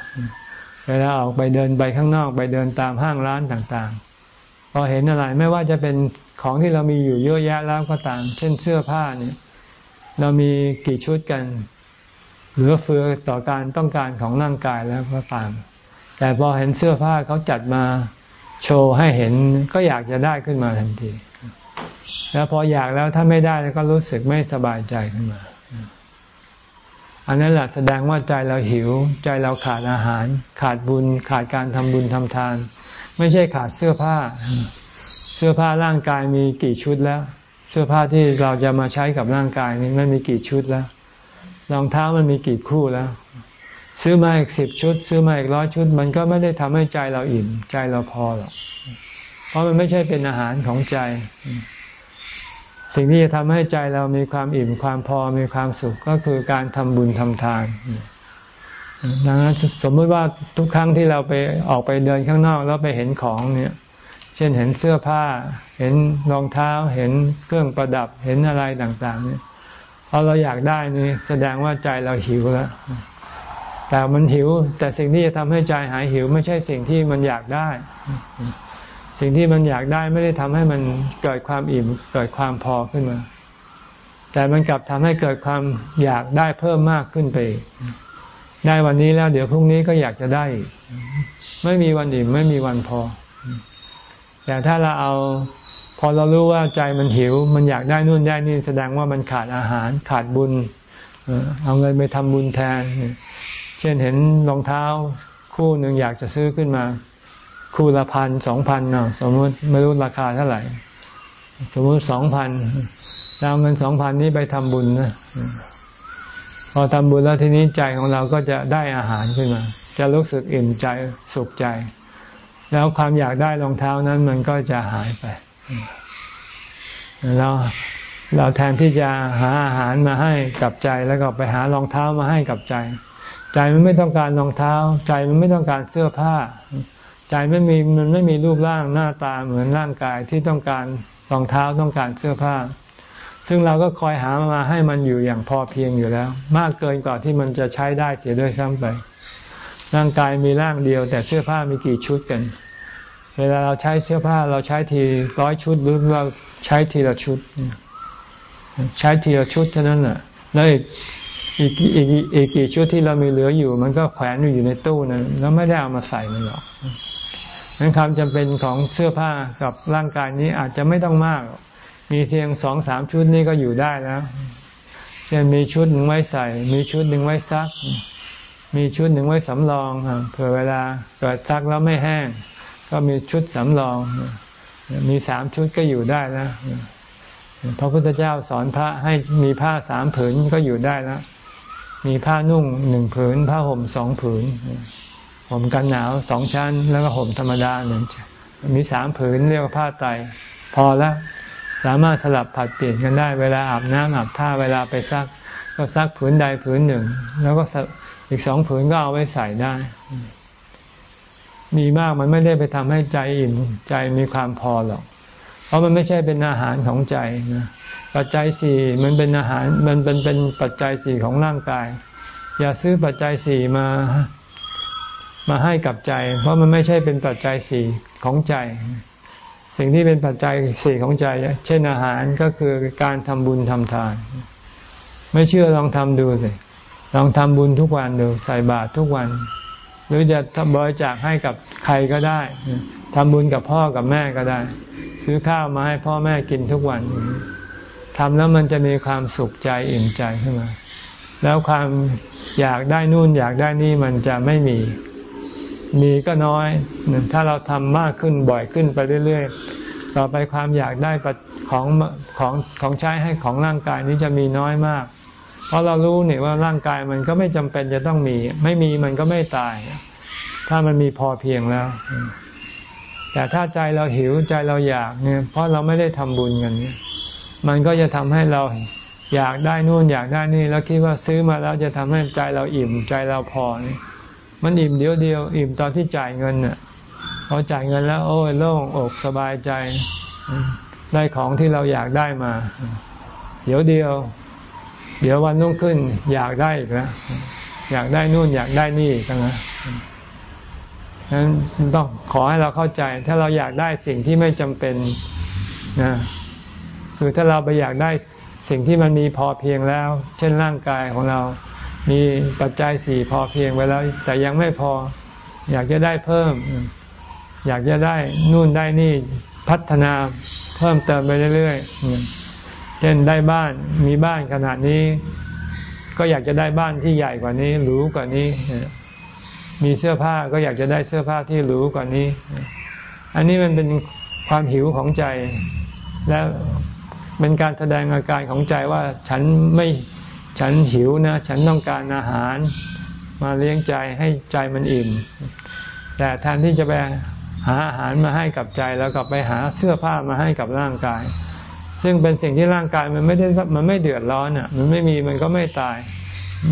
เวลาออกไปเดินไปข้างนอกไปเดินตามห้างร้านต่างๆ พอเห็นอะไรไม่ว่าจะเป็นของที่เรามีอยู่เยอะแยะแล้วก็ตาม เช่นเสื้อผ้าเนี่ย เรามีกี่ชุดกัน เหลือเฟือต่อการต้องการของร่างกายแล้วก็ตาม แต่พอเห็นเสื้อผ้าเขาจัดมา โชว์ให้เห็นก็อยากจะได้ขึ้นมาทันที แล้วพออยากแล้วถ้าไม่ได้ก็รู้สึกไม่สบายใจขึ้นมา อันนั้นแหละแสดงว่าใจเราหิว ใจเราขาดอาหาร ขาดบุญ ขาดการทำบุญทำทาน ไม่ใช่ขาดเสื้อผ้า เสื้อผ้าร่างกายมีกี่ชุดแล้ว เสื้อผ้าที่เราจะมาใช้กับร่างกายนี้มันมีกี่ชุดแล้วรองเท้ามันมีกี่คู่แล้ว ซื้อมาอีกสิบชุด ซื้อมาอีกร้อยชุด มันก็ไม่ได้ทำให้ใจเราอิ่ม ใจเราพอหรอก เพราะมันไม่ใช่เป็นอาหารของใจ สิ่งที่จะทำให้ใจเรามีความอิ่มความพอมีความสุขก็คือการทำบุญทำทานดังนั้นสมมติว่าทุกครั้งที่เราไปออกไปเดินข้างนอกแล้วไปเห็นของเนี่ย เช่นเห็นเสื้อผ้า เห็นรองเท้า เห็นเครื่องประดับ เห็นอะไรต่าง ๆ เนี่ยพอเราอยากได้นี่แสดงว่าใจเราหิวแล้ว แต่มันหิว แต่สิ่งที่จะทำให้ใจหายหิว ไม่ใช่สิ่งที่มันอยากได้ สิ่งที่มันอยากได้ไม่ได้ทำให้มันเกิดความอิ่ม เกิดความพอขึ้นมา แต่มันกลับทำให้เกิดความอยากได้เพิ่มมากขึ้นไปได้วันนี้แล้วเดี๋ยวพรุ่งนี้ก็อยากจะได้ไม่มีวันอิ่มไม่มีวันพอ แต่ถ้าเราเอา พอเรารู้ว่าใจมันหิว มันอยากได้นู่นได้นี่แสดงว่ามันขาดอาหารขาดบุญ เอาเงินไปทำบุญแทน เช่นเห็นรองเท้า คู่หนึ่งอยากจะซื้อขึ้นมา คู่ละพันสองพันเนาะสมมติไม่รู้ราคาเท่าไหร่ สมมติสองพันเราเงินสองพันนี้ไปทำบุญนะพอทำบุญแล้วทีนี้ใจของเราก็จะได้อาหารขึ้นมา จะรู้สึกอิ่มใจสุขใจ แล้วความอยากได้รองเท้านั้นมันก็จะหายไปเราเราแทนที่จะหาอาหารมาให้กับใจแล้วก็ไปหารองเท้ามาให้กับใจ ใจมันไม่ต้องการรองเท้า ใจมันไม่ต้องการเสื้อผ้า ใจไม่มีมันไม่มีรูปร่างหน้าตาเหมือนร่างกายที่ต้องการรองเท้าต้องการเสื้อผ้า ซึ่งเราก็คอยหามาให้มันอยู่อย่างพอเพียงอยู่แล้ว มากเกินกว่าที่มันจะใช้ได้เสียด้วยซ้ำไป ร่างกายมีร่างเดียว แต่เสื้อผ้ามีกี่ชุดกัน เวลาเราใช้เสื้อผ้าเราใช้ทีร้อยชุดหรือเราใช้ทีละชุด ใช้ทีละชุดเท่านั้นแหละแล้ว อีกอีกอีกกี่ชุดที่เรามีเหลืออยู่ มันก็แขวนอยู่ในตู้นั้นแล้วไม่ได้เอามาใส่มันหรอกนั้นความจำเป็นของเสื้อผ้ากับร่างกายนี้อาจจะไม่ต้องมาก มีเพียงสองสามชุดนี้ก็อยู่ได้แล้วเช่นมีชุดหนึ่งไว้ใส่ มีชุดหนึ่งไว้ซัก มีชุดหนึ่งไว้สำรองเผื่อเวลาเกิดซักแล้วไม่แห้ง ก็มีชุดสำรอง มีสามชุดก็อยู่ได้แล้วพระพุทธเจ้าสอนพระให้มีผ้าสามผืนก็อยู่ได้แล้ว มีผ้านุ่งหนึ่งผืน ผ้าห่มสองผืนห่มกันหนาวสองชั้น แล้วก็ห่มธรรมดาหนึ่งมีสามผืนเรียกว่าผ้าไตพอแล้วสามารถสลับผัดเปลี่ยนกันได้ เวลาอาบน้ำอาบท่าเวลาไปซัก ก็ซักผืนใดผืนหนึ่ง แล้วก็อีกสองผืนก็เอาไว้ใส่ได้ มีมากมันไม่ได้ไปทำให้ใจอิ่มใจมีความพอหรอก เพราะมันไม่ใช่เป็นอาหารของใจนะ ปัจจัยสี่มันเป็นอาหารมันเป็นเป็นปัจจัยสี่ของร่างกาย อย่าซื้อปัจจัยสี่มามาให้กับใจ เพราะมันไม่ใช่เป็นปัจจัยสี่ของใจ สิ่งที่เป็นปัจจัยสี่ของใจ เช่นอาหารก็คือการทำบุญทำทาน ไม่เชื่อลองทำดูสิลองทำบุญทุกวันดูใส่บาตรทุกวัน หรือจะบริจาคให้กับใครก็ได้ทำบุญกับพ่อกับแม่ก็ได้ ซื้อข้าวมาให้พ่อแม่กินทุกวัน ทำแล้วมันจะมีความสุขใจอิ่มใจขึ้นมา แล้วความอยากได้นู่นอยากได้นี่มันจะไม่มี มีก็น้อย ถ้าเราทำมากขึ้นบ่อยขึ้นไปเรื่อยๆ ต่อไปความอยากได้ของของของใช้ให้ของร่างกายนี้จะมีน้อยมาก เพราะเรารู้เนี่ยว่าร่างกายมันก็ไม่จำเป็นจะต้องมี ไม่มีมันก็ไม่ตาย ถ้ามันมีพอเพียงแล้วแต่ถ้าใจเราหิวใจเราอยากเนี่ยเพราะเราไม่ได้ทำบุญกันเนี่ย มันก็จะทำให้เราอยากได้นู่นอยากได้นี่ แล้วคิดว่าซื้อมาแล้วจะทำให้ใจเราอิ่มใจเราพอ มันอิ่มเดียวเดียว อิ่มตอนที่จ่ายเงินเน่ะพอจ่ายเงินแล้ว โอ้ยโล่งอกสบายใจ ได้ของที่เราอยากได้มา เดี๋ยวเดียว เดี๋ยววันนุ่งขึ้น อยากได้อีกแล้วอยากได้นู่นอยากได้นี่กันนะนั้นต้องขอให้เราเข้าใจ ถ้าเราอยากได้สิ่งที่ไม่จำเป็นนะ คือถ้าเราไปอยากได้สิ่งที่มันมีพอเพียงแล้ว เช่นร่างกายของเรา มีปัจจัยสี่พอเพียงไว้แล้ว แต่ยังไม่พอ อยากจะได้เพิ่ม อยากจะได้นู่นได้นี่พัฒนาเพิ่มเติมไปเรื่อยๆ เช่นได้บ้านมีบ้านขนาดนี้ ก็อยากจะได้บ้านที่ใหญ่กว่านี้หรูกว่านี้ มีเสื้อผ้าก็อยากจะได้เสื้อผ้าที่หรูกว่านี้ อันนี้มันเป็นความหิวของใจ และ เป็นการแสดงอาการของใจว่าฉันไม่ฉันหิวนะ ฉันต้องการอาหารมาเลี้ยงใจให้ใจมันอิ่ม แต่แทนที่จะไปหาอาหารมาให้กับใจแล้วก็ไปหาเสื้อผ้ามาให้กับร่างกาย ซึ่งเป็นสิ่งที่ร่างกายมันไม่ได้มันไม่เดือดร้อนอะ มันไม่มีมันก็ไม่ตาย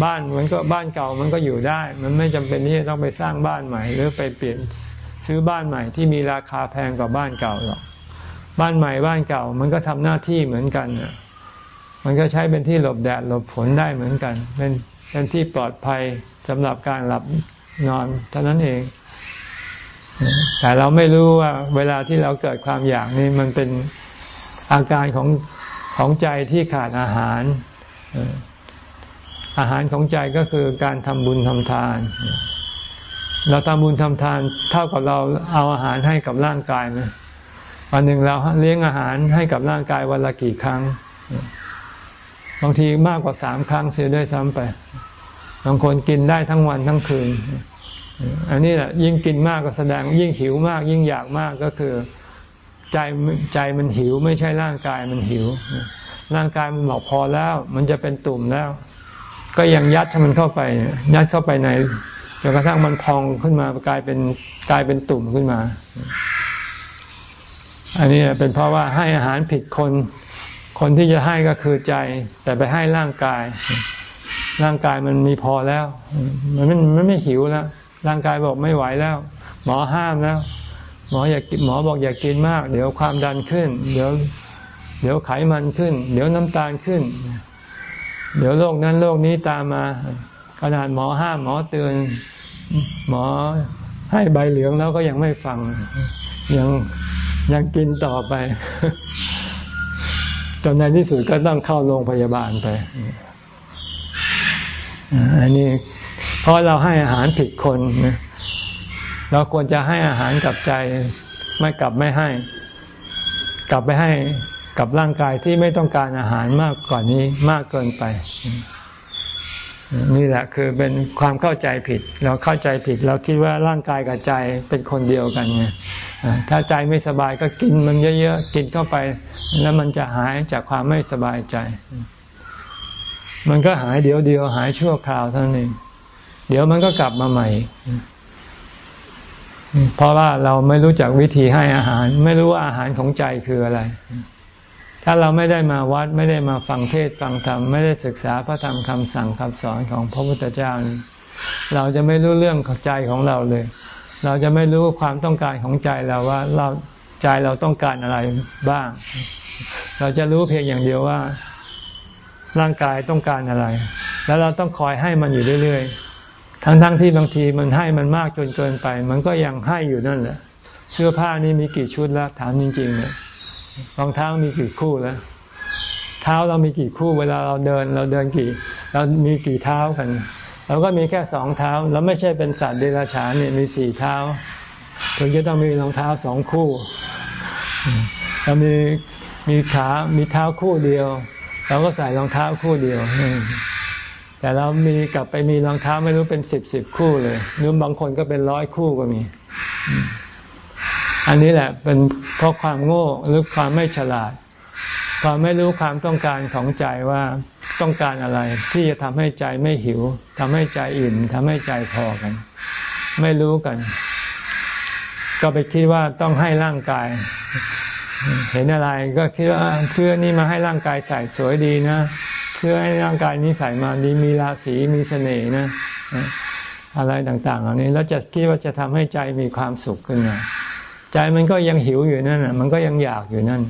บ้านมันก็บ้านเก่ามันก็อยู่ได้ มันไม่จำเป็นที่จะต้องไปสร้างบ้านใหม่ หรือไปเปลี่ยนซื้อบ้านใหม่ที่มีราคาแพงกว่าบ้านเก่าหรอก บ้านใหม่บ้านเก่า มันก็ทำหน้าที่เหมือนกันมันก็ใช้เป็นที่หลบแดดหลบฝนได้เหมือนกัน เป็นเป็นที่ปลอดภัยสำหรับการหลับนอนเท่านั้นเอง แต่เราไม่รู้ว่า เวลาที่เราเกิดความอยากนี่มันเป็นอาการของของใจที่ขาดอาหาร อาหารของใจก็คือการทำบุญทำทาน เราทำบุญทำทานเท่ากับเราเอาอาหารให้กับร่างกายไหม วันหนึ่งเราเลี้ยงอาหารให้กับร่างกายวันละกี่ครั้ง บางทีมากกว่าสามครั้งเสียด้วยซ้ำไป บางคนกินได้ทั้งวันทั้งคืน อันนี้แหละยิ่งกินมากก็แสดง ยิ่งหิวมาก ยิ่งอยากมากก็คือ ใจใจมันหิว ไม่ใช่ร่างกายมันหิว ร่างกายมันบอกพอแล้ว มันจะเป็นตุ่มแล้ว ก็ยังยัดให้มันเข้าไป ยัดเข้าไปในจนกระทั่งมันพองขึ้นมากลายเป็นกลายเป็นตุ่มขึ้นมา อันนี้เป็นเพราะว่าให้อาหารผิดคน คนที่จะให้ก็คือใจ แต่ไปให้ร่างกาย ร่างกายมันมีพอแล้ว มันไม่มันไม่หิวแล้ว ร่างกายบอกไม่ไหวแล้ว หมอห้ามแล้ว หมออยากหมอบอกอย่ากกินมาก เดี๋ยวความดันขึ้น เดี๋ยว เดี๋ยวไขมันขึ้น เดี๋ยวน้ำตาลขึ้น เดี๋ยวโรคนั้นโรคนี้ตามมาขนาดหมอห้ามหมอเตือน หมอให้ใบเหลืองแล้วก็ยังไม่ฟังยัง ยังกินต่อไปจนในที่สุดก็ต้องเข้าโรงพยาบาลไปอันนี้เพราะเราให้อาหารผิดคนเราควรจะให้อาหารกับใจ ไม่กลับไม่ให้ กลับไปให้กับร่างกายที่ไม่ต้องการอาหารมากกว่านี้มากเกินไป นี่แหละคือเป็นความเข้าใจผิด เราเข้าใจผิด เราคิดว่าร่างกายกับใจเป็นคนเดียวกันไงถ้าใจไม่สบายก็กินมันเยอะๆ กินเข้าไป แล้วมันจะหายจากความไม่สบายใจ มันก็หายเดี๋ยวเดียวหายชั่วคราวเท่านั้นเดี๋ยวมันก็กลับมาใหม่ เพราะว่าเราไม่รู้จักวิธีให้อาหาร ไม่รู้ว่าอาหารของใจคืออะไร ถ้าเราไม่ได้มาวัดไม่ได้มาฟังเทศฟังธรรมไม่ได้ศึกษาพระธรรมคำสั่งคำสอนของพระพุทธเจ้านี่เราจะไม่รู้เรื่องของใจของเราเลย เราจะไม่รู้ความต้องการของใจเราว่าเราใจเราต้องการอะไรบ้าง เราจะรู้เพียงอย่างเดียวว่า ร่างกายต้องการอะไร แล้วเราต้องคอยให้มันอยู่เรื่อยๆ ทั้งๆทที่บางทีมันให้มันมากจนเกินไป มันก็ยังให้อยู่นั่นแหละ เสื้อผ้านี่มีกี่ชุดแล้วถามจริงๆเนี่ย รองเท้ามีกี่คู่แล้ว เท้าเรามีกี่คู่ เวลาเราเดินเราเดินกี่ เรามีกี่เท้ากัน เราก็มีแค่สองเท้าเราไม่ใช่เป็นสัตว์เดรัจฉานเนี่ยมีสี่เท้าถึงจะต้องมีรองเท้าสองคู่เรามีมีขามีเท้าคู่เดียวเราก็ใส่รองเท้าคู่เดียวแต่เรามีกลับไปมีรองเท้าไม่รู้เป็นสิบสิบคู่เลยหรือบางคนก็เป็นร้อยคู่ก็มี อันนี้แหละเป็นเพราะความโง่หรือความไม่ฉลาด ความไม่รู้ความต้องการของใจว่าต้องการอะไร ที่จะทำให้ใจไม่หิวทำให้ใจอิ่มทำให้ใจพอกัน ไม่รู้กัน ก็ไปคิดว่าต้องให้ร่างกาย เห็นอะไรก็คิดว่าเสื้อนี้มาให้ร่างกายใส่สวยดีนะเสื้อให้ร่างกายนี้ใส่มาดีมีราศีมีเสน่ห์นะอะไรต่างๆเหล่านี้แล้วจะคิดว่าจะทำให้ใจมีความสุขขึ้นมา ใจมันก็ยังหิวอยู่นั่นมันก็ยังอยากอยู่นั่น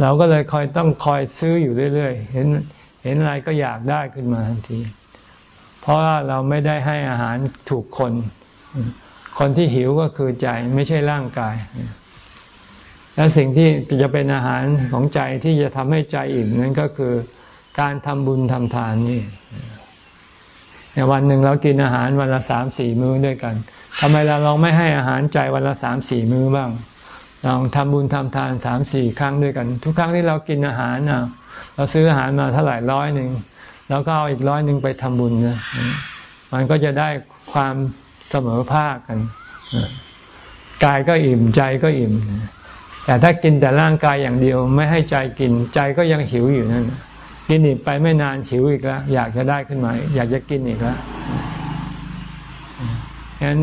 เราก็เลยคอยต้องคอยซื้ออยู่เรื่อยๆ เห็นเห็นอะไรก็อยากได้ขึ้นมาทันที เพราะว่าเราไม่ได้ให้อาหารถูกคน คนที่หิวก็คือใจไม่ใช่ร่างกาย และสิ่งที่จะเป็นอาหารของใจที่จะทำให้ใจอิ่มนั้นก็คือ การทำบุญทำทานนี่ในวันหนึ่งเรากินอาหารวันละสามสี่มื้อด้วยกัน ทำไมเราลองไม่ให้อาหารใจวันละสามสี่มื้อบ้าง ลองทำบุญทำทานสามสี่ครั้งด้วยกัน ทุกครั้งที่เรากินอาหารนะเราซื้ออาหารมาเท่าไหร่ร้อยหนึ่งแล้วก็เอาอีกร้อยหนึ่งไปทำบุญนะมันก็จะได้ความเสมอภาคกันกายก็อิ่มใจก็อิ่ม แต่ถ้ากินแต่ร่างกายอย่างเดียว ไม่ให้ใจกินใจก็ยังหิวอยู่นั่นกินอีกไปไม่นานหิวอีกแล้วอยากจะได้ขึ้นมา อยากจะกินอีกแล้วฉะนั้น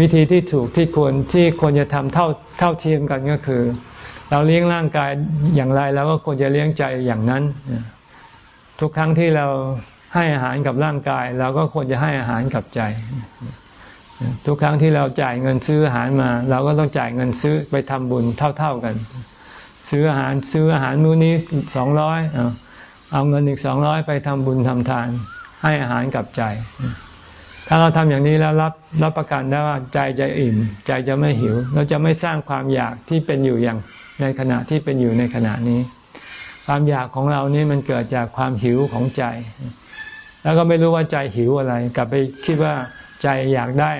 วิธีที่ถูกที่ควรที่ควรจะทำเท่าเท่าเทียมกันก็คือ เราเลี้ยงร่างกายอย่างไรเราก็ควรจะเลี้ยงใจอย่างนั้น ทุกครั้งที่เราให้อาหารกับร่างกาย เราก็ควรจะให้อาหารกับใจ ทุกครั้งที่เราจ่ายเงินซื้ออาหารมา เราก็ต้องจ่ายเงินซื้อไปทำบุญเท่า ๆกัน ซื้ออาหารซื้ออาหารมื้อนี้สองร้อยเอาเงินอีกสองร้อยไปทำบุญทำทาน ให้อาหารกับใจ ถ้าเราทำอย่างนี้แล้วรับรับประกันได้ว่าใจจะอิ่ม ใจจะไม่หิว เราจะไม่สร้างความอยากที่เป็นอยู่อย่างในขณะที่เป็นอยู่ในขณะนี้ ความอยากของเรานี่มันเกิดจากความหิวของใจ แล้วก็ไม่รู้ว่าใจหิวอะไร กลับไปคิดว่าใจอยากได้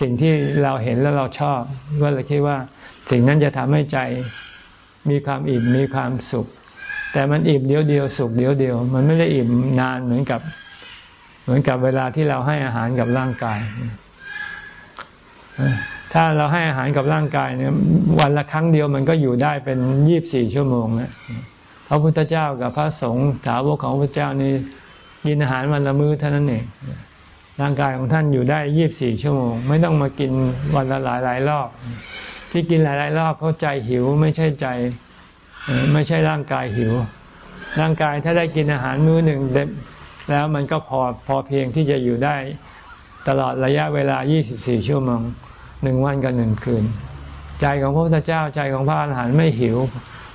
สิ่งที่เราเห็นแล้วเราชอบก็เลยคิดว่าสิ่งนั้นจะทำให้ใจมีความอิ่มมีความสุข แต่มันอิ่มเดียวเดียวสุขเดียวเดียว มันไม่ได้อิ่มนานเหมือนกับ เหมือนกับเวลาที่เราให้อาหารกับร่างกาย ถ้าเราให้อาหารกับร่างกายเนี่ยวันละครั้งเดียวมันก็อยู่ได้เป็นยี่บสี่ชั่วโมงนะพระพุทธเจ้ากับพระสงฆ์สาวกของพระเจ้านี่กินอาหารวันละมื้อเท่านั้นเองร่างกายของท่านอยู่ได้ยี่บสี่ชั่วโมง ไม่ต้องมากินวันละหลายหลายรอบ ที่กินหลายหลายรอบเพราะใจหิวไม่ใช่ใจ ไม่ใช่ร่างกายหิว ร่างกายถ้าได้กินอาหารมื้อหนึ่งเด็ แล้วมันก็พอพอเพียงที่จะอยู่ได้ตลอดระยะเวลา 24 ชั่วโมงหนึ่งวันกับหนึ่งคืน ใจของพระพุทธเจ้าใจของพระอรหันต์ไม่หิว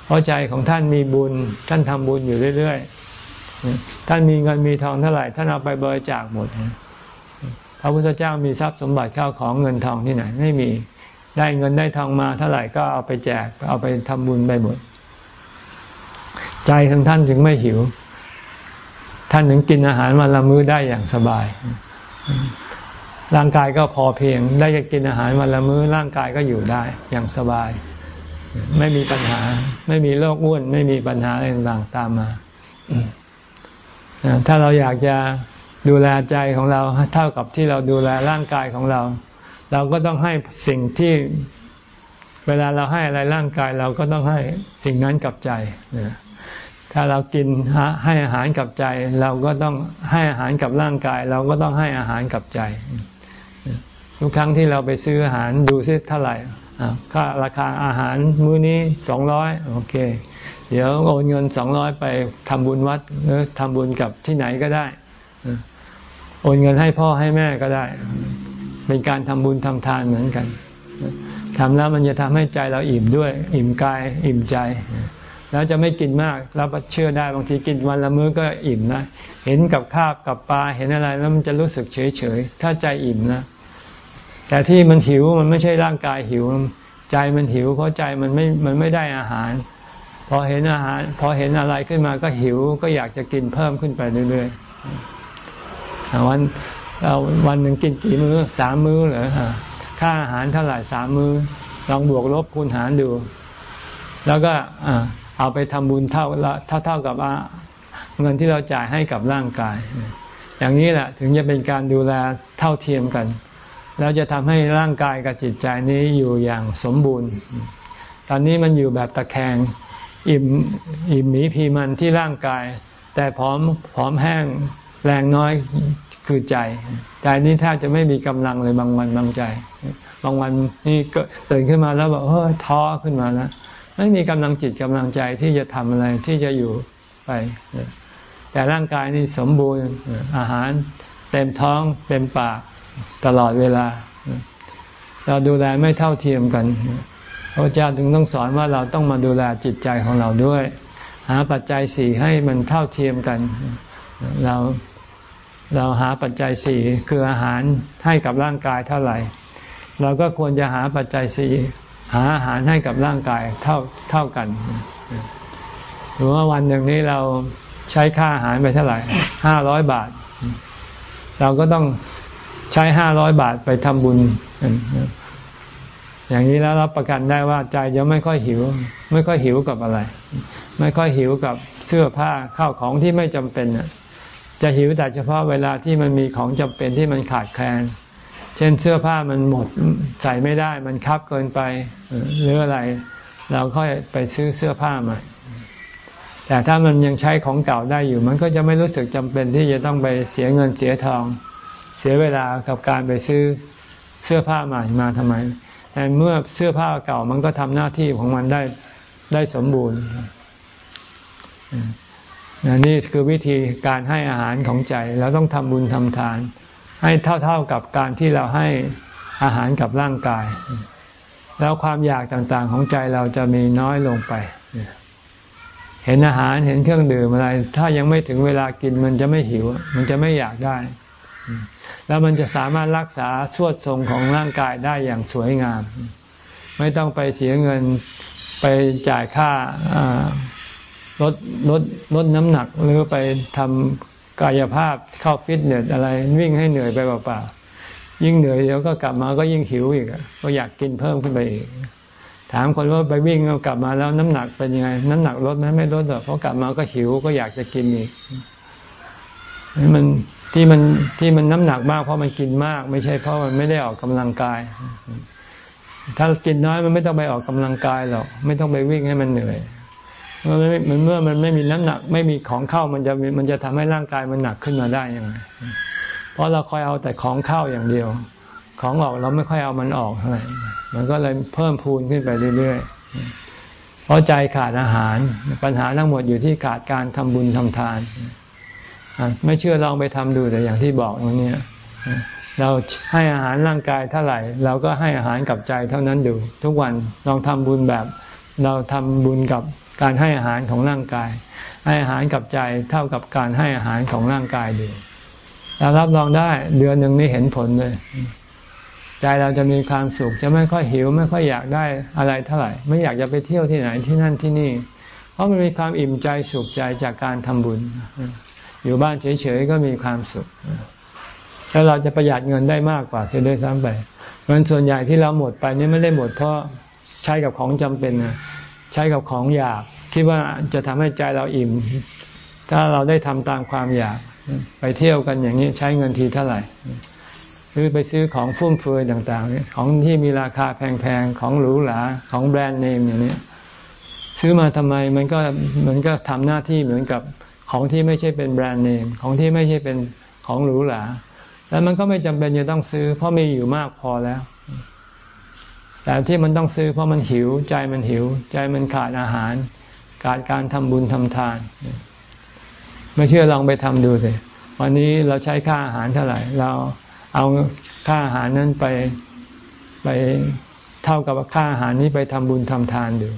เพราะใจของท่านมีบุญ ท่านทำบุญอยู่เรื่อยๆ ท่านมีเงินมีทองเท่าไหร่ ท่านเอาไปบริจาคหมด พระพุทธเจ้ามีทรัพย์สมบัติเข้าของเงินทองที่ไหน ไม่มี ได้เงินได้ทองมาเท่าไหร่ก็เอาไปแจก เอาไปทำบุญไปหมด ใจของท่านถึงไม่หิว ท่านถึงกินอาหารวันละมื้อได้อย่างสบาย ร่างกายก็พอเพียง ได้จะกินอาหารวันละมื้อ ร่างกายก็อยู่ได้อย่างสบาย ไม่มีปัญหา ไม่มีโรคอ้วน ไม่มีปัญหาอะไรต่างๆตามมาถ้าเราอยากจะดูแลใจของเราเท่ากับที่เราดูแลร่างกายของเรา เราก็ต้องให้สิ่งที่เวลาเราให้อะไรร่างกายเราก็ต้องให้สิ่งนั้นกับใจ ถ้าเรากินให้อาหารกับใจ เราก็ต้องให้อาหารกับร่างกาย เราก็ต้องให้อาหารกับใจ ทุกครั้งที่เราไปซื้ออาหารดูซิเท่าไหร่ค่าราคาอาหารมื้อนี้สองร้อยโอเค เดี๋ยวโอนเงินสองร้อยไปทำบุญวัดหรือทำบุญกับที่ไหนก็ได้โอนเงินให้พ่อให้แม่ก็ได้ เป็นการทำบุญทำทานเหมือนกันทำแล้วมันจะทำให้ใจเราอิ่มด้วย อิ่มกาย อิ่มใจ แล้วจะไม่กินมากแล้วเชื่อได้บางทีกินวันละมื้อก็อิ่มนะ เห็นกับข้าวกับปลาเห็นอะไรแล้วมันจะรู้สึกเฉยเฉยถ้าใจอิ่มนะ แต่ที่มันหิวมันไม่ใช่ร่างกายหิว ใจมันหิว เพราะใจมันไม่มันไม่ได้อาหาร พอเห็นอาหาร พอเห็นอะไรขึ้นมาก็หิวก็อยากจะกินเพิ่มขึ้นไปเรื่อยๆวันวันหนึ่งกินกี่มือ้อสามมื้อเหรอค่าอาหารเท่าไหร่สามมื้อลองบวกลบคูณหารดู แล้วก็ เอาไปทำบุญเท่าเท่าเท่ากับเงินที่เราจ่ายให้กับร่างกาย อย่างนี้แหละถึงจะเป็นการดูแลเท่าเทียมกัน แล้วจะทำให้ร่างกายกับจิตใจนี้อยู่อย่างสมบูรณ์ ตอนนี้มันอยู่แบบตะแคงอิ่มอิ่มหมีพีมันที่ร่างกาย แต่ผอมผอมแห้งแรงน้อยคือใจ ใจนี้แทบจะไม่มีกำลังเลยบางวันบางใจ บางวันนี่ก็ตื่นขึ้นมาแล้วบอกเฮ้ยท้อขึ้นมาแล้ว ไม่มีกำลังจิตกำลังใจที่จะทำอะไรที่จะอยู่ไป แต่ร่างกายนี่สมบูรณ์อาหารเต็มท้องเต็มปากตลอดเวลา เราดูแลไม่เท่าเทียมกันพระเจ้าถึงต้องสอนว่าเราต้องมาดูแลจิตใจของเราด้วย หาปัจจัยสี่ให้มันเท่าเทียมกัน เราเราหาปัจจัยสี่คืออาหารให้กับร่างกายเท่าไหร่ เราก็ควรจะหาปัจจัยสี่ หาอาหารให้กับร่างกายเท่าเท่ากันหรือว่าวันหนึ่งนี้เราใช้ค่าอาหารไปเท่าไหร่ห้าร้อยบาท เราก็ต้องใช้ห้าร้อยบาทไปทำบุญ อย่างนี้แล้วรับประกันได้ว่าใจจะไม่ค่อยหิว ไม่ค่อยหิวกับอะไร ไม่ค่อยหิวกับเสื้อผ้าข้าวของที่ไม่จำเป็นจะหิวแต่เฉพาะเวลาที่มันมีของจำเป็นที่มันขาดแคลน เช่นเสื้อผ้ามันหมดใส่ไม่ได้มันคับเกินไปหรืออะไร เราค่อยไปซื้อเสื้อผ้าใหม่แต่ถ้ามันยังใช้ของเก่าได้อยู่ มันก็จะไม่รู้สึกจำเป็นที่จะต้องไปเสียเงินเสียทอง เสียเวลากับการไปซื้อเสื้อผ้าใหม่มาทำไมแต่เมื่อเสื้อผ้าเก่ามันก็ทำหน้าที่ของมันได้ได้สมบูรณ์นี่คือวิธีการให้อาหารของใจ เราต้องทำบุญทำทาน ให้เท่าๆกับการที่เราให้อาหารกับร่างกาย แล้วความอยากต่างๆของใจเราจะมีน้อยลงไป เห็นอาหารเห็นเครื่องดื่มอะไร ถ้ายังไม่ถึงเวลากินมันจะไม่หิว มันจะไม่อยากได้ แล้วมันจะสามารถรักษาสวดทรงของร่างกายได้อย่างสวยงาม ไม่ต้องไปเสียเงินไปจ่ายค่าลดลดลดน้ำหนักหรือไปทำ กายภาพเข้าฟิตเนสอะไรวิ่งให้เหนื่อยไปเปล่าๆยิ่งเหนื่อยเดี๋ยวก็กลับมาก็ยิ่งหิวอีกก็อยากกินเพิ่มขึ้นไปอีก ถามคนว่าไปวิ่งกลับมาแล้วน้ำหนักเป็นยังไง น้ำหนักลดไหมไม่ลดหรอกเพราะกลับมาก็หิวก็อยากจะกินอีกมันที่มันที่มันน้ำหนักมากเพราะมันกินมาก ไม่ใช่เพราะมันไม่ได้ออกกำลังกาย ถ้ากินน้อยมันไม่ต้องไปออกกำลังกายหรอกไม่ต้องไปวิ่งให้มันเหนื่อย มันมันเมื่อมันไม่มีน้ำหนัก ไม่มีของเข้ามันจะมันจะทำให้ร่างกายมันหนักขึ้นมาได้ยังไงเพราะเราคอยเอาแต่ของเข้าอย่างเดียว ของออกเราไม่ค่อยเอามันออกเท่าไหร่มันก็เลยเพิ่มพูนขึ้นไปเรื่อยๆเพราะใจขาดอาหาร ปัญหาทั้งหมดอยู่ที่ขาดการทำบุญทำทานไม่เชื่อลองไปทำดูแต่อย่างที่บอกวันนี้เราให้อาหารร่างกายเท่าไหร่ เราก็ให้อาหารกับใจเท่านั้นดู ทุกวันลองทำบุญแบบ เราทำบุญกับ การให้อาหารของร่างกาย ให้อาหารกับใจเท่ากับการให้อาหารของร่างกายดูเรารับรองได้เดือนหนึ่งนี้เห็นผลเลย ใจเราจะมีความสุข จะไม่ค่อยหิว ไม่ค่อยอยากได้อะไรเท่าไหร่ ไม่อยากจะไปเที่ยวที่ไหนที่นั่นที่นี่ เพราะมันมีความอิ่มใจสุขใจจากการทำบุญ อยู่บ้านเฉยๆก็มีความสุขแล้วเราจะประหยัดเงินได้มากกว่าเสียด้วยซ้ำไปเงินส่วนใหญ่ที่เราหมดไปนี่ไม่ได้หมดเพราะใช้กับของจำเป็นนะ ใช้กับของอยาก คิดว่าจะทำให้ใจเราอิ่ม ถ้าเราได้ทำตามความอยาก ไปเที่ยวกันอย่างนี้ใช้เงินทีเท่าไหร่หรือไปซื้อของฟุ่มเฟือยต่างๆ ของที่มีราคาแพงๆ ของหรูหรา ของแบรนด์เนมอย่างนี้ ซื้อมาทำไมมันก็มันก็ทำหน้าที่เหมือนกับของที่ไม่ใช่เป็นแบรนด์เนม ของที่ไม่ใช่เป็นของหรูหรา แล้วมันก็ไม่จำเป็นจะต้องซื้อ เพราะมีอยู่มากพอแล้ว แต่ที่มันต้องซื้อเพราะมันหิว ใจมันหิว ใจมันขาดอาหาร ขาดการทำบุญทำทาน ไม่เชื่อลองไปทำดูสิวันนี้เราใช้ค่าอาหารเท่าไหร่ เราเอาค่าอาหารนั้นไปไปเท่ากับค่าอาหารนี้ไปทำบุญทำทานดู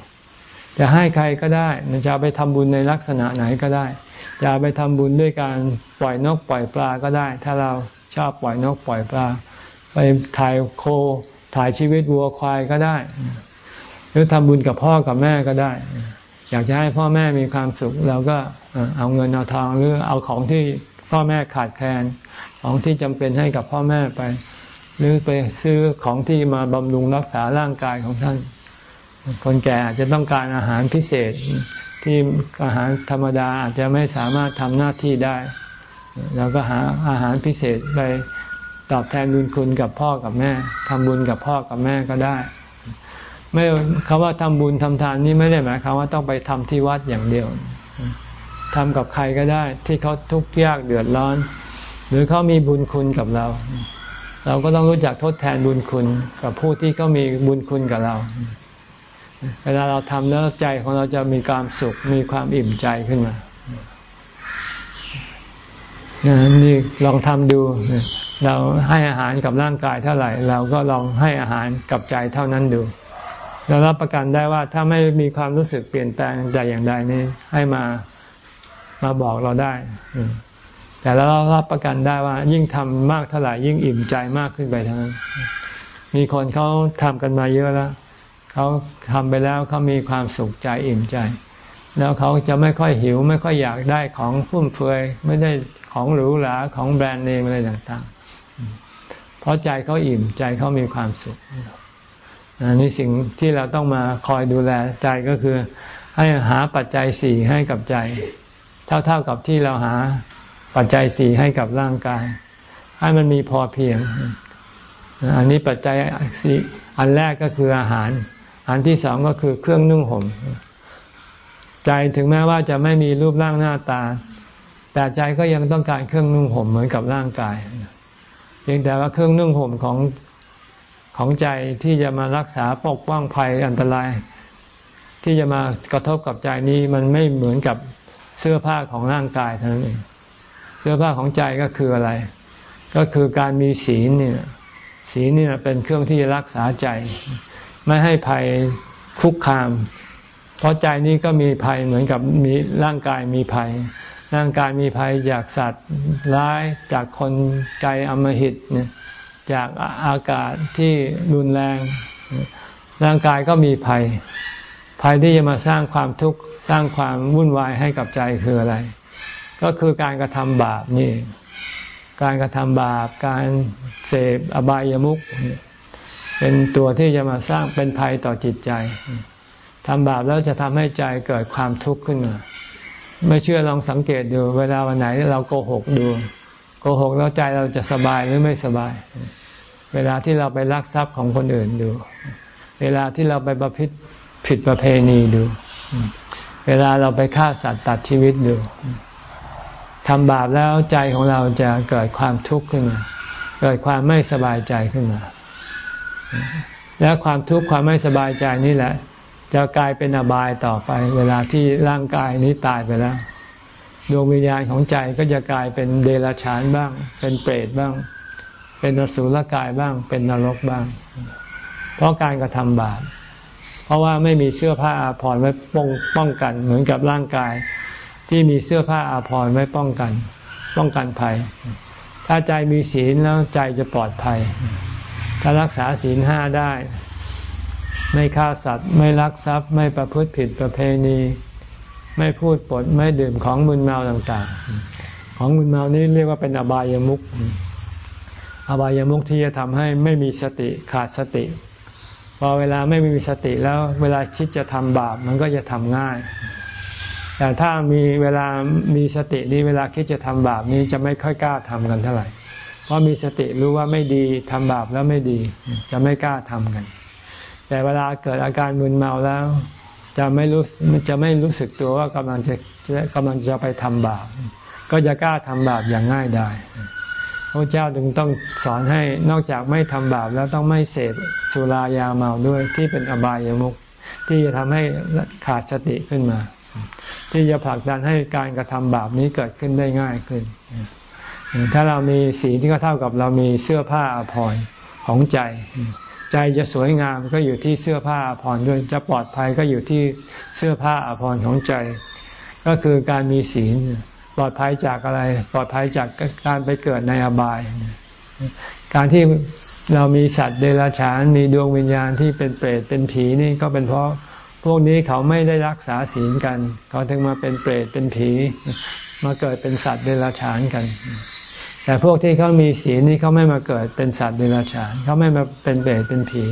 จะให้ใครก็ได้จะไปทำบุญในลักษณะไหนก็ได้ จะไปทำบุญด้วยการปล่อยนกปล่อยปลาก็ได้ ถ้าเราชอบปล่อยนกปล่อยปลา ไปถ่ายโค ถ่ายชีวิตวัวควายก็ได้ หรือทำบุญกับพ่อกับแม่ก็ได้ อยากจะให้พ่อแม่มีความสุขเราก็เอาเงินเอาทองหรือเอาของที่พ่อแม่ขาดแคลนของที่จำเป็นให้กับพ่อแม่ไป หรือไปซื้อของที่มาบำรุงรักษาร่างกายของท่าน คนแก่อาจจะต้องการอาหารพิเศษที่อาหารธรรมดาอาจจะไม่สามารถทำหน้าที่ได้ เราก็หาอาหารพิเศษไป ตอบแทนบุญคุณกับพ่อกับแม่ทำบุญกับพ่อกับแม่ก็ได้ ไม่คำว่าทำบุญทำทานนี่ไม่ได้หมายความว่าต้องไปทำที่วัดอย่างเดียวทำกับใครก็ได้ ที่เขาทุกข์ยากเดือดร้อน หรือเขามีบุญคุณกับเรา เราก็ต้องรู้จักทดแทนบุญคุณกับผู้ที่เขามีบุญคุณกับเรา เวลาเราทำแล้วใจของเราจะมีความสุขมีความอิ่มใจขึ้นมา นี่ลองทำดู เราให้อาหารกับร่างกายเท่าไหร่ เราก็ลองให้อาหารกับใจเท่านั้นดูเรารับประกันได้ว่าถ้าไม่มีความรู้สึกเปลี่ยนแปลงใจอย่างใดนี้ให้มามาบอกเราได้ แต่เรารับประกันได้ว่า ยิ่งทำมากเท่าไหร่ยิ่งอิ่มใจมากขึ้นไปเท่านั้น มีคนเขาทำกันมาเยอะแล้วเขาทำไปแล้วเขามีความสุขใจอิ่มใจ แล้วเขาจะไม่ค่อยหิว ไม่ค่อยอยากได้ของฟุ่มเฟือยไม่ได้ ของหรูหราของแบรนด์เนมอะไรต่างๆ เพราะใจเขาอิ่มใจเขามีความสุขอันนี้สิ่งที่เราต้องมาคอยดูแลใจก็คือ ให้หาปัจจัยสี่ให้กับใจ เท่าๆกับที่เราหาปัจจัยสี่ให้กับร่างกาย ให้มันมีพอเพียง อันนี้ปัจจัยสี่อันแรกก็คืออาหาร อันที่สองก็คือเครื่องนุ่งห่มใจถึงแม้ว่าจะไม่มีรูปร่างหน้าตา แต่ใจก็ยังต้องการเครื่องนุ่งห่มเหมือนกับร่างกายเพียงแต่ว่าเครื่องนุ่งห่มของของใจที่จะมารักษาปกป้องภัยอันตราย ที่จะมากระทบกับใจนี้มันไม่เหมือนกับเสื้อผ้าของร่างกายเท่านั้นเองเสื้อผ้าของใจก็คืออะไร ก็คือการมีศีลเนี่ยศีลนี่เป็นเครื่องที่จะรักษาใจ ไม่ให้ภัยคุกคาม เพราะใจนี้ก็มีภัยเหมือนกับมีร่างกายมีภัย ร่างกายมีภัยจากสัตว์ร้ายจากคนใจอมหิตเนี่ยจากอากาศที่รุนแรง ร่างกายก็มีภัย ภัยที่จะมาสร้างความทุกข์สร้างความวุ่นวายให้กับใจคืออะไร ก็คือการกระทำบาปนี่ การกระทำบาป การเสพอบายามุขเป็นตัวที่จะมาสร้างเป็นภัยต่อจิตใจทำบาปแล้วจะทำให้ใจเกิดความทุกข์ขึ้นมา ไม่เชื่อลองสังเกตดู เวลาวันไหนเราโกหกดู โกหกแล้วใจเราจะสบายหรือไม่สบาย เวลาที่เราไปลักทรัพย์ของคนอื่นดู เวลาที่เราไปประพฤติผิดประเพณีดู เวลาเราไปฆ่าสัตว์ตัดชีวิตดูทำบาปแล้วใจของเราจะเกิดความทุกข์ขึ้นมา เกิดความไม่สบายใจขึ้นมา แล้วความทุกข์ความไม่สบายใจนี่แหละ จะกลายเป็นอบายต่อไป เวลาที่ร่างกายนี้ตายไปแล้ว ดวงวิญญาณของใจก็จะกลายเป็นเดรัจฉานบ้าง เป็นเปรตบ้าง เป็นนสุลกายบ้าง เป็นนรกบ้าง เพราะการกระทำบาปเพราะว่าไม่มีเสื้อผ้าอาภรณ์ไว้ป้องป้องกัน เหมือนกับร่างกาย ที่มีเสื้อผ้าอาภรณ์ไว้ป้องกัน ป้องกันภัย ถ้าใจมีศีลแล้วใจจะปลอดภัย ถ้ารักษาศีลห้าได้ ไม่ฆ่าสัตว์ ไม่ลักทรัพย์ ไม่ประพฤติผิดประเพณี ไม่พูดปด ไม่ดื่มของมึนเมาต่างๆ ของมึนเมานี้เรียกว่าเป็นอบายามุขอบายามุขที่จะทำให้ไม่มีสติขาดสติ พอเวลาไม่มีสติแล้วเวลาคิดจะทำบาปมันก็จะทำง่าย แต่ถ้ามีเวลามีสตินี้เวลาคิดจะทำบาปนี้จะไม่ค่อยกล้าทำกันเท่าไหร่ เพราะมีสติรู้ว่าไม่ดีทำบาปแล้วไม่ดี จะไม่กล้าทำกัน แต่เวลาเกิดอาการมึนเมาแล้ว จะไม่รู้จะไม่รู้สึกตัวว่ากำลังจะกำลังจะไปทำบาปก็จะกล้าทำบาปอย่างง่ายได้พระเจ้าจึงต้องสอนให้นอกจากไม่ทำบาปแล้วต้องไม่เสพสุรายาเมาด้วยที่เป็นอบายามุขที่จะทำให้ขาดสติขึ้นมา ที่จะผลักดันให้การกระทำบาปนี้เกิดขึ้นได้ง่ายขึ้น ถ้าเรามีสีที่ก็เท่ากับเรามีเสื้อผ้าอภรรของใจ ใจจะสวยงามก็อยู่ที่เสื้อผ้าอภรรด้วย จะปลอดภัยก็อยู่ที่เสื้อผ้าอภรรของใจ ก็คือการมีศีลปลอดภัยจากอะไร ปลอดภัยจากการไปเกิดในอบาย การที่เรามีสัตว์เดรัจฉานมีดวงวิญญาณที่เป็นเปรตเป็นผีนี่ก็เป็นเพราะพวกนี้เขาไม่ได้รักษาศีลกัน เขาถึงมาเป็นเปรตเป็นผี มาเกิดเป็นสัตว์เดรัจฉานกัน แต่พวกที่เขามีศีลนี่เขาไม่มาเกิดเป็นสัตว์เดรัจฉานเขาไม่มาเป็นเปรตเป็นผี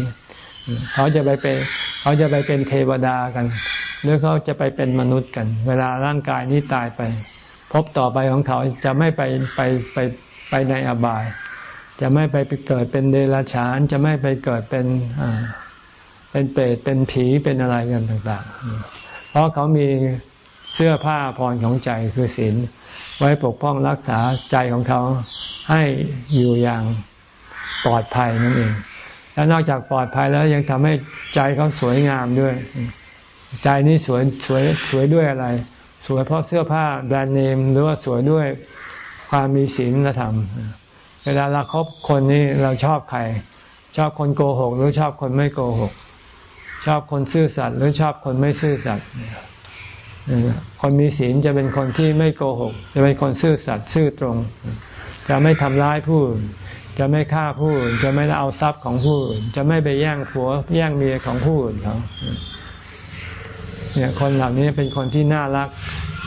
เขาจะไปเป็นเขาจะไปเป็นเทวดากัน หรือเขาจะไปเป็นมนุษย์กัน เวลาร่างกายนี้ตายไป พบต่อไปของเขาจะไม่ไปไปไปไปในอบาย จะไม่ไปเกิดเป็นเดรัจฉาน จะไม่ไปเกิดเป็นเป็นเปรตเป็นผีเป็นอะไรกันต่าง ๆ เพราะเขามีเสื้อผ้าพรของใจคือศีล ไว้ปกป้องรักษาใจของเขาให้อยู่อย่างปลอดภัยนั่นเอง และนอกจากปลอดภัยแล้วยังทำให้ใจเขาสวยงามด้วย ใจนี้สวยสวยสวยด้วยอะไร สวยเพราะเสื้อผ้าแบรนด์เนม หรือว่าสวยด้วยความมีศีลธรรม เวลาเราครบคนนี้เราชอบใคร ชอบคนโกหก หรือชอบคนไม่โกหก ชอบคนซื่อสัตย์หรือชอบคนไม่ซื่อสัตย์ คนมีศีลจะเป็นคนที่ไม่โกหก จะเป็นคนซื่อสัตย์ซื่อตรง จะไม่ทำร้ายผู้อื่นจะไม่ฆ่าผู้อื่นจะไม่เอาทรัพย์ของผู้อื่นจะไม่ไปแย่งผัวแย่งเมียของผู้อื่นเขาเนี่ยคนเหล่านี้เป็นคนที่น่ารัก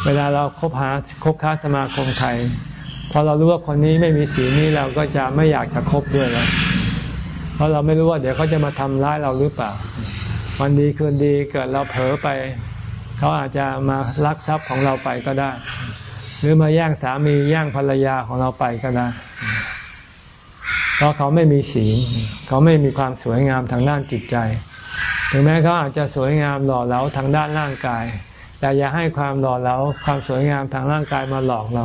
เวลาเราคบหาคบค้าสมาคมใครพอเรารู้ว่าคนนี้ไม่มีสีลนี้เราก็จะไม่อยากจะคบด้วยแล้วเพราะเราไม่รู้ว่าเดี๋ยวเขาจะมาทำร้ายเราหรือเปล่า วันดีคืนดีเกิดเราเผลอไป เขาอาจจะมาลักทรัพย์ของเราไปก็ได้ หรือมาแย่งสามีแย่งภรรยาของเราไปก็ได้ เพราะเขาไม่มีสีลเขาไม่มีความสวยงามทางด้านจิตใจ ถึงแม้เขาอาจจะสวยงามหล่อเหลาทางด้านร่างกาย แต่อย่าให้ความหล่อเหลาความสวยงามทางร่างกายมาหลอกเรา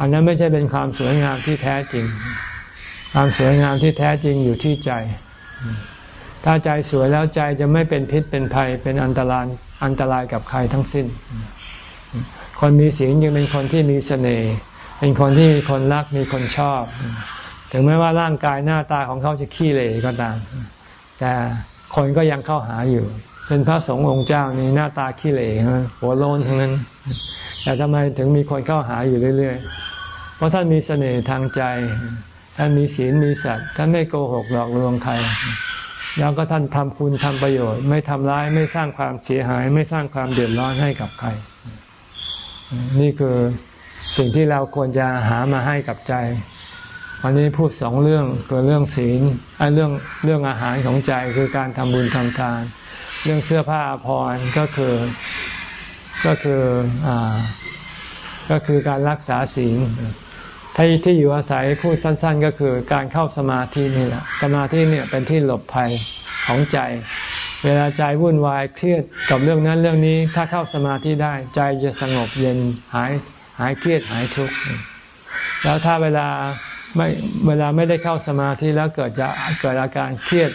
อันนั้นไม่ใช่เป็นความสวยงามที่แท้จริง ความสวยงามที่แท้จริงอยู่ที่ใจ ถ้าใจสวยแล้วใจจะไม่เป็นพิษเป็นภัยเป็นอันตรายอันตรายกับใครทั้งสิ้น คนมีศีลยังเป็นคนที่มีเสน่ห์เป็นคนที่มีคนรักมีคนชอบ ถึงแม้ว่าร่างกายหน้าตาของเขาจะขี้เหร่ก็ตาม แต่คนก็ยังเข้าหาอยู่เป็นพระสงฆ์องค์เจ้านี่หน้าตาขี้เหร่หัวโลนทั้งนั้น แต่ทำไมถึงมีคนเข้าหาอยู่เรื่อยๆ เพราะท่านมีเสน่ห์ทางใจ ท่านมีศีลมีสัตว์ท่านไม่โกหกหลอกลวงใคร แล้วก็ท่านทำคุณทำประโยชน์ ไม่ทำร้ายไม่สร้างความเสียหาย ไม่สร้างความเดือดร้อนให้กับใคร นี่คือสิ่งที่เราควรจะหามาให้กับใจ วันนี้พูดสองเรื่องคือเรื่องศีลเรื่องเรื่องอาหารของใจคือการทำบุญทำทาน เรื่องเสื้อผ้าอภรรก็คือก็คืออ่าก็คือการรักษาศีล ที่ที่อยู่อาศัยพูดสั้น ๆ ก็คือการเข้าสมาธินี่แหละสมาธิเนี่ยเป็นที่หลบภัยของใจ เวลาใจวุ่นวายเครียดกับเรื่องนั้นเรื่องนี้ ถ้าเข้าสมาธิได้ ใจจะสงบเย็นหายหายเครียดหายทุกข์แล้วถ้าเวลาไม่เวลาไม่ได้เข้าสมาธิแล้วเกิดจะเกิดอาการเครียด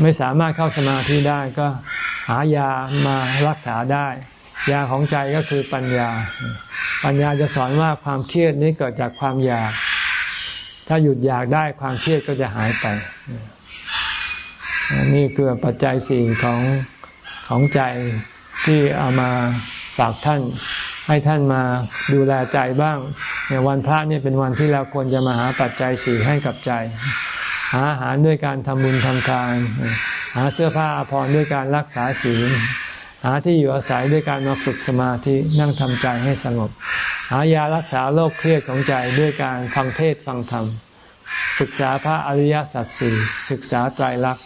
ไม่สามารถเข้าสมาธิได้ก็หายามารักษาได้ ยาของใจก็คือปัญญา ปัญญาจะสอนว่าความเครียดนี้เกิดจากความอยาก ถ้าหยุดอยากได้ความเครียดก็จะหายไป นี่คือปัจจัยสี่ของของใจที่เอามาฝากท่าน ให้ท่านมาดูแลใจบ้างในวันพระนี่เป็นวันที่เราควรจะมาหาปัจจัยสี่ให้กับใจ หาอาหารด้วยการทำบุญทำทาน หาเสื้อผ้าอภรด้วยการรักษาศีล หาที่อยู่อาศัยด้วยการมาฝึกสมาธินั่งทำใจให้สงบ หายารักษาโรคเครียดของใจด้วยการฟังเทศฟังธรรม ศึกษาพระอริยสัจสี่ศึกษาไตรลักษณ์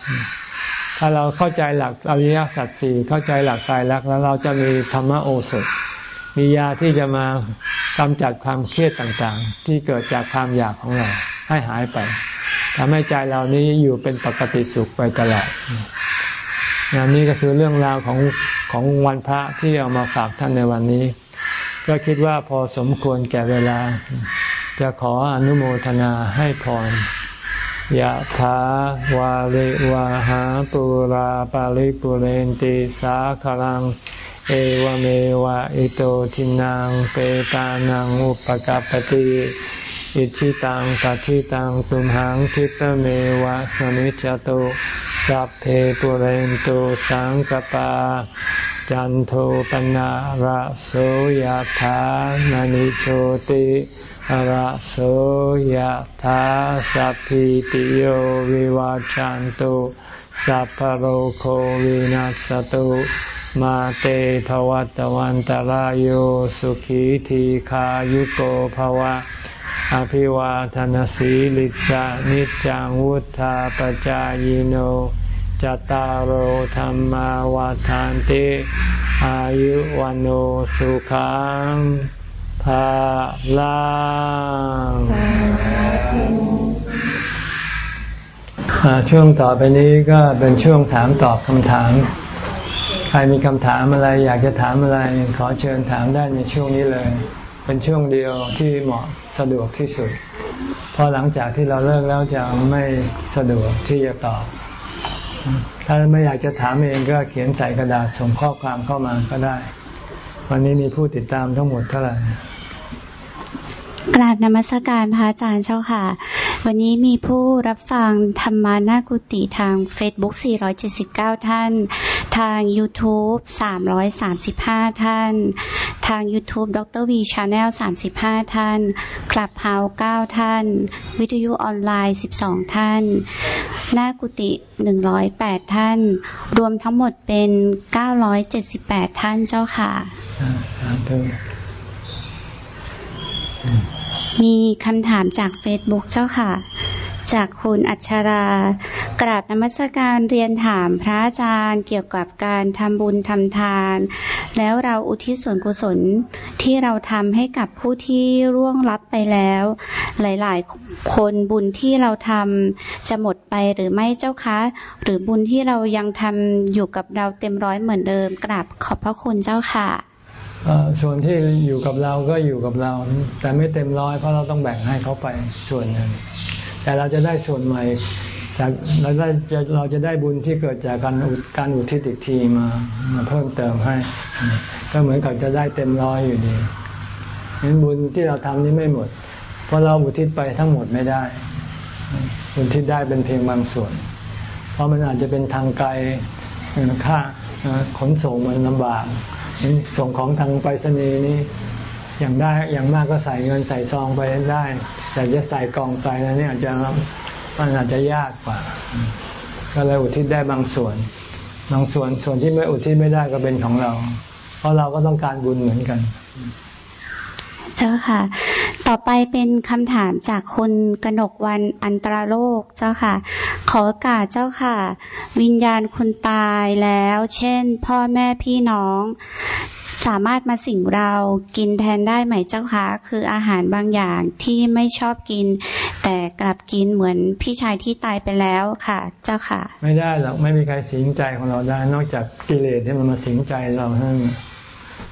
ถ้าเราเข้าใจหลักอริยสัจสี่เข้าใจหลักไตรลักษณ์แล้วเราจะมีธรรมโอสถ มียาที่จะมากำจัดความเครียดต่างๆ ที่เกิดจากความอยากของเราให้หายไปทำให้ใจเรานี้อยู่เป็นปกติสุขไปตลอดงานนี้ก็คือเรื่องราวของ ของวันพระที่เอามาฝากท่านในวันนี้ ก็คิดว่าพอสมควรแก่เวลา จะขออนุโมทนาให้พรยะถาวาริวาหาปุราปาริปุเรนติสาคลัง เอวเมวะอิโตทินังเปตานังอุปกาปติ อิชิตังปัฏิตังตุมหังคิปเมวะสมิจจตุสัพเพปุเรนตุสังกปา จันโทปนะระโสยธามณิโชติระโสยธาสัพพิติโยวิวาจันตุสัพพโรโควินัสตุมาเตภวัตวันตารโยสุขีทีขายุโกภวะ อภิวาทนสีลิสานิจังวุธาปจายโนจตารโหธรรมวาทานติอายุวันโอสุขังภาลังช่วงต่อไปนี้ก็เป็นช่วงถามตอบคำถาม ใครมีคำถามอะไรอยากจะถามอะไร ขอเชิญถามได้ในช่วงนี้เลย เป็นช่วงเดียวที่เหมาะสะดวกที่สุดพอหลังจากที่เราเลิกแล้วจะไม่สะดวกที่จะตอบ ถ้าไม่อยากจะถามเองก็เขียนใส่กระดาษส่งข้อความเข้ามาก็ได้ วันนี้มีผู้ติดตามทั้งหมดเท่าไหร่
กราบนมัสการพระอาจารย์เจ้าค่ะ วันนี้มีผู้รับฟังธรรมานากุติทาง Facebook 479 ท่าน ทาง YouTube 335 ท่าน ทาง YouTube ดร V Channel 35 ท่าน คลับเฮาส์9ท่าน วิทยุออนไลน์ 12 ท่านนากุติ 108 ท่าน รวมทั้งหมดเป็น 978 ท่านเจ้าค่ะ มีคำถามจากเฟซบุ๊กเจ้าค่ะ จากคุณอัชรากราบนมัสการเรียนถามพระอาจารย์เกี่ยวกับการทำบุญทำทาน แล้วเราอุทิศส่วนกุศลที่เราทำให้กับผู้ที่ร่วงลับไปแล้ว หลายๆ คนบุญที่เราทำจะหมดไปหรือไม่เจ้าคะ หรือบุญที่เรายังทำอยู่กับเราเต็มร้อยเหมือนเดิม กราบขอบพระคุณเจ้าค่ะ
ส่วนที่อยู่กับเราก็อยู่กับเรา แต่ไม่เต็มร้อยเพราะเราต้องแบ่งให้เขาไปส่วนหนึ่งแต่เราจะได้ส่วนใหม่จากเราได้จะเราจะได้บุญที่เกิดจากการการอุทิศอีกทีมามาเพิ่มเติมให้ ก็เหมือนกับจะได้เต็มร้อยอยู่ดีเห็นบุญที่เราทำนี้ไม่หมด เพราะเราอุทิศไปทั้งหมดไม่ได้ อุทิศได้เป็นเพียงบางส่วน เพราะมันอาจจะเป็นทางไกลค่าขนส่งมันลำบาก ส่งของทางไปรษณีย์นี่อย่างได้อย่างมากก็ใส่เงินใส่ซองไปได้ แต่จะใส่กล่องใส่อะไรนี่อาจจะมันอาจจะยากกว่า ก็เลยอุทิศได้บางส่วน บางส่วนส่วนที่ไม่อุทิศไม่ได้ก็เป็นของเรา เพราะเราก็ต้องการบุญเหมือนกัน
เจ้าค่ะ ต่อไปเป็นคำถามจากคนกนกวันอันตรโลกเจ้าค่ะ ขอโอกาสเจ้าค่ะ วิญญาณคนตายแล้ว เช่น พ่อแม่พี่น้อง สามารถมาสิ่งเรากินแทนได้ไหมเจ้าคะคืออาหารบางอย่างที่ไม่ชอบกิน แต่กลับกินเหมือนพี่ชายที่ตายไปแล้วค่ะ เจ้าค่ะ
ไม่ได้หรอกไม่มีใครสิงใจของเราได้ นอกจากกิเลสที่มันมาสิงใจเราเท่านั้น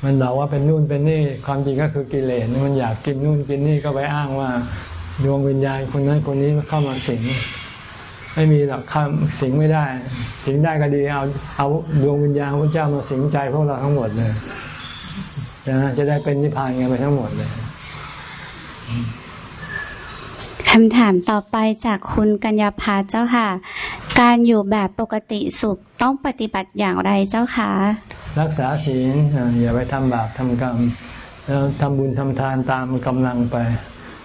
มันบอกว่าเป็นนู่นเป็นนี่ความจริงก็คือกิเลสมันอยากกินนู่นกินนี่ก็ไปอ้างว่า ดวงวิญญาณคนนั้นคนนี้เข้ามาสิงไม่มีหรอกข้ามสิงไม่ได้ สิงได้ก็ดีเอาเอาดวงวิญญาณพระเจ้ามาสิงใจพวกเราทั้งหมดเลยนะจะได้เป็นนิพพานกันไปทั้งหมดเลย
คำถามต่อไปจากคุณกัญญาภาเจ้าค่ะ การอยู่แบบปกติสุขต้องปฏิบัติอย่างไรเจ้าคะ
รักษาศีลอย่าไปทำบาปทำกรรม แล้วทำบุญทำทานตามกำลังไป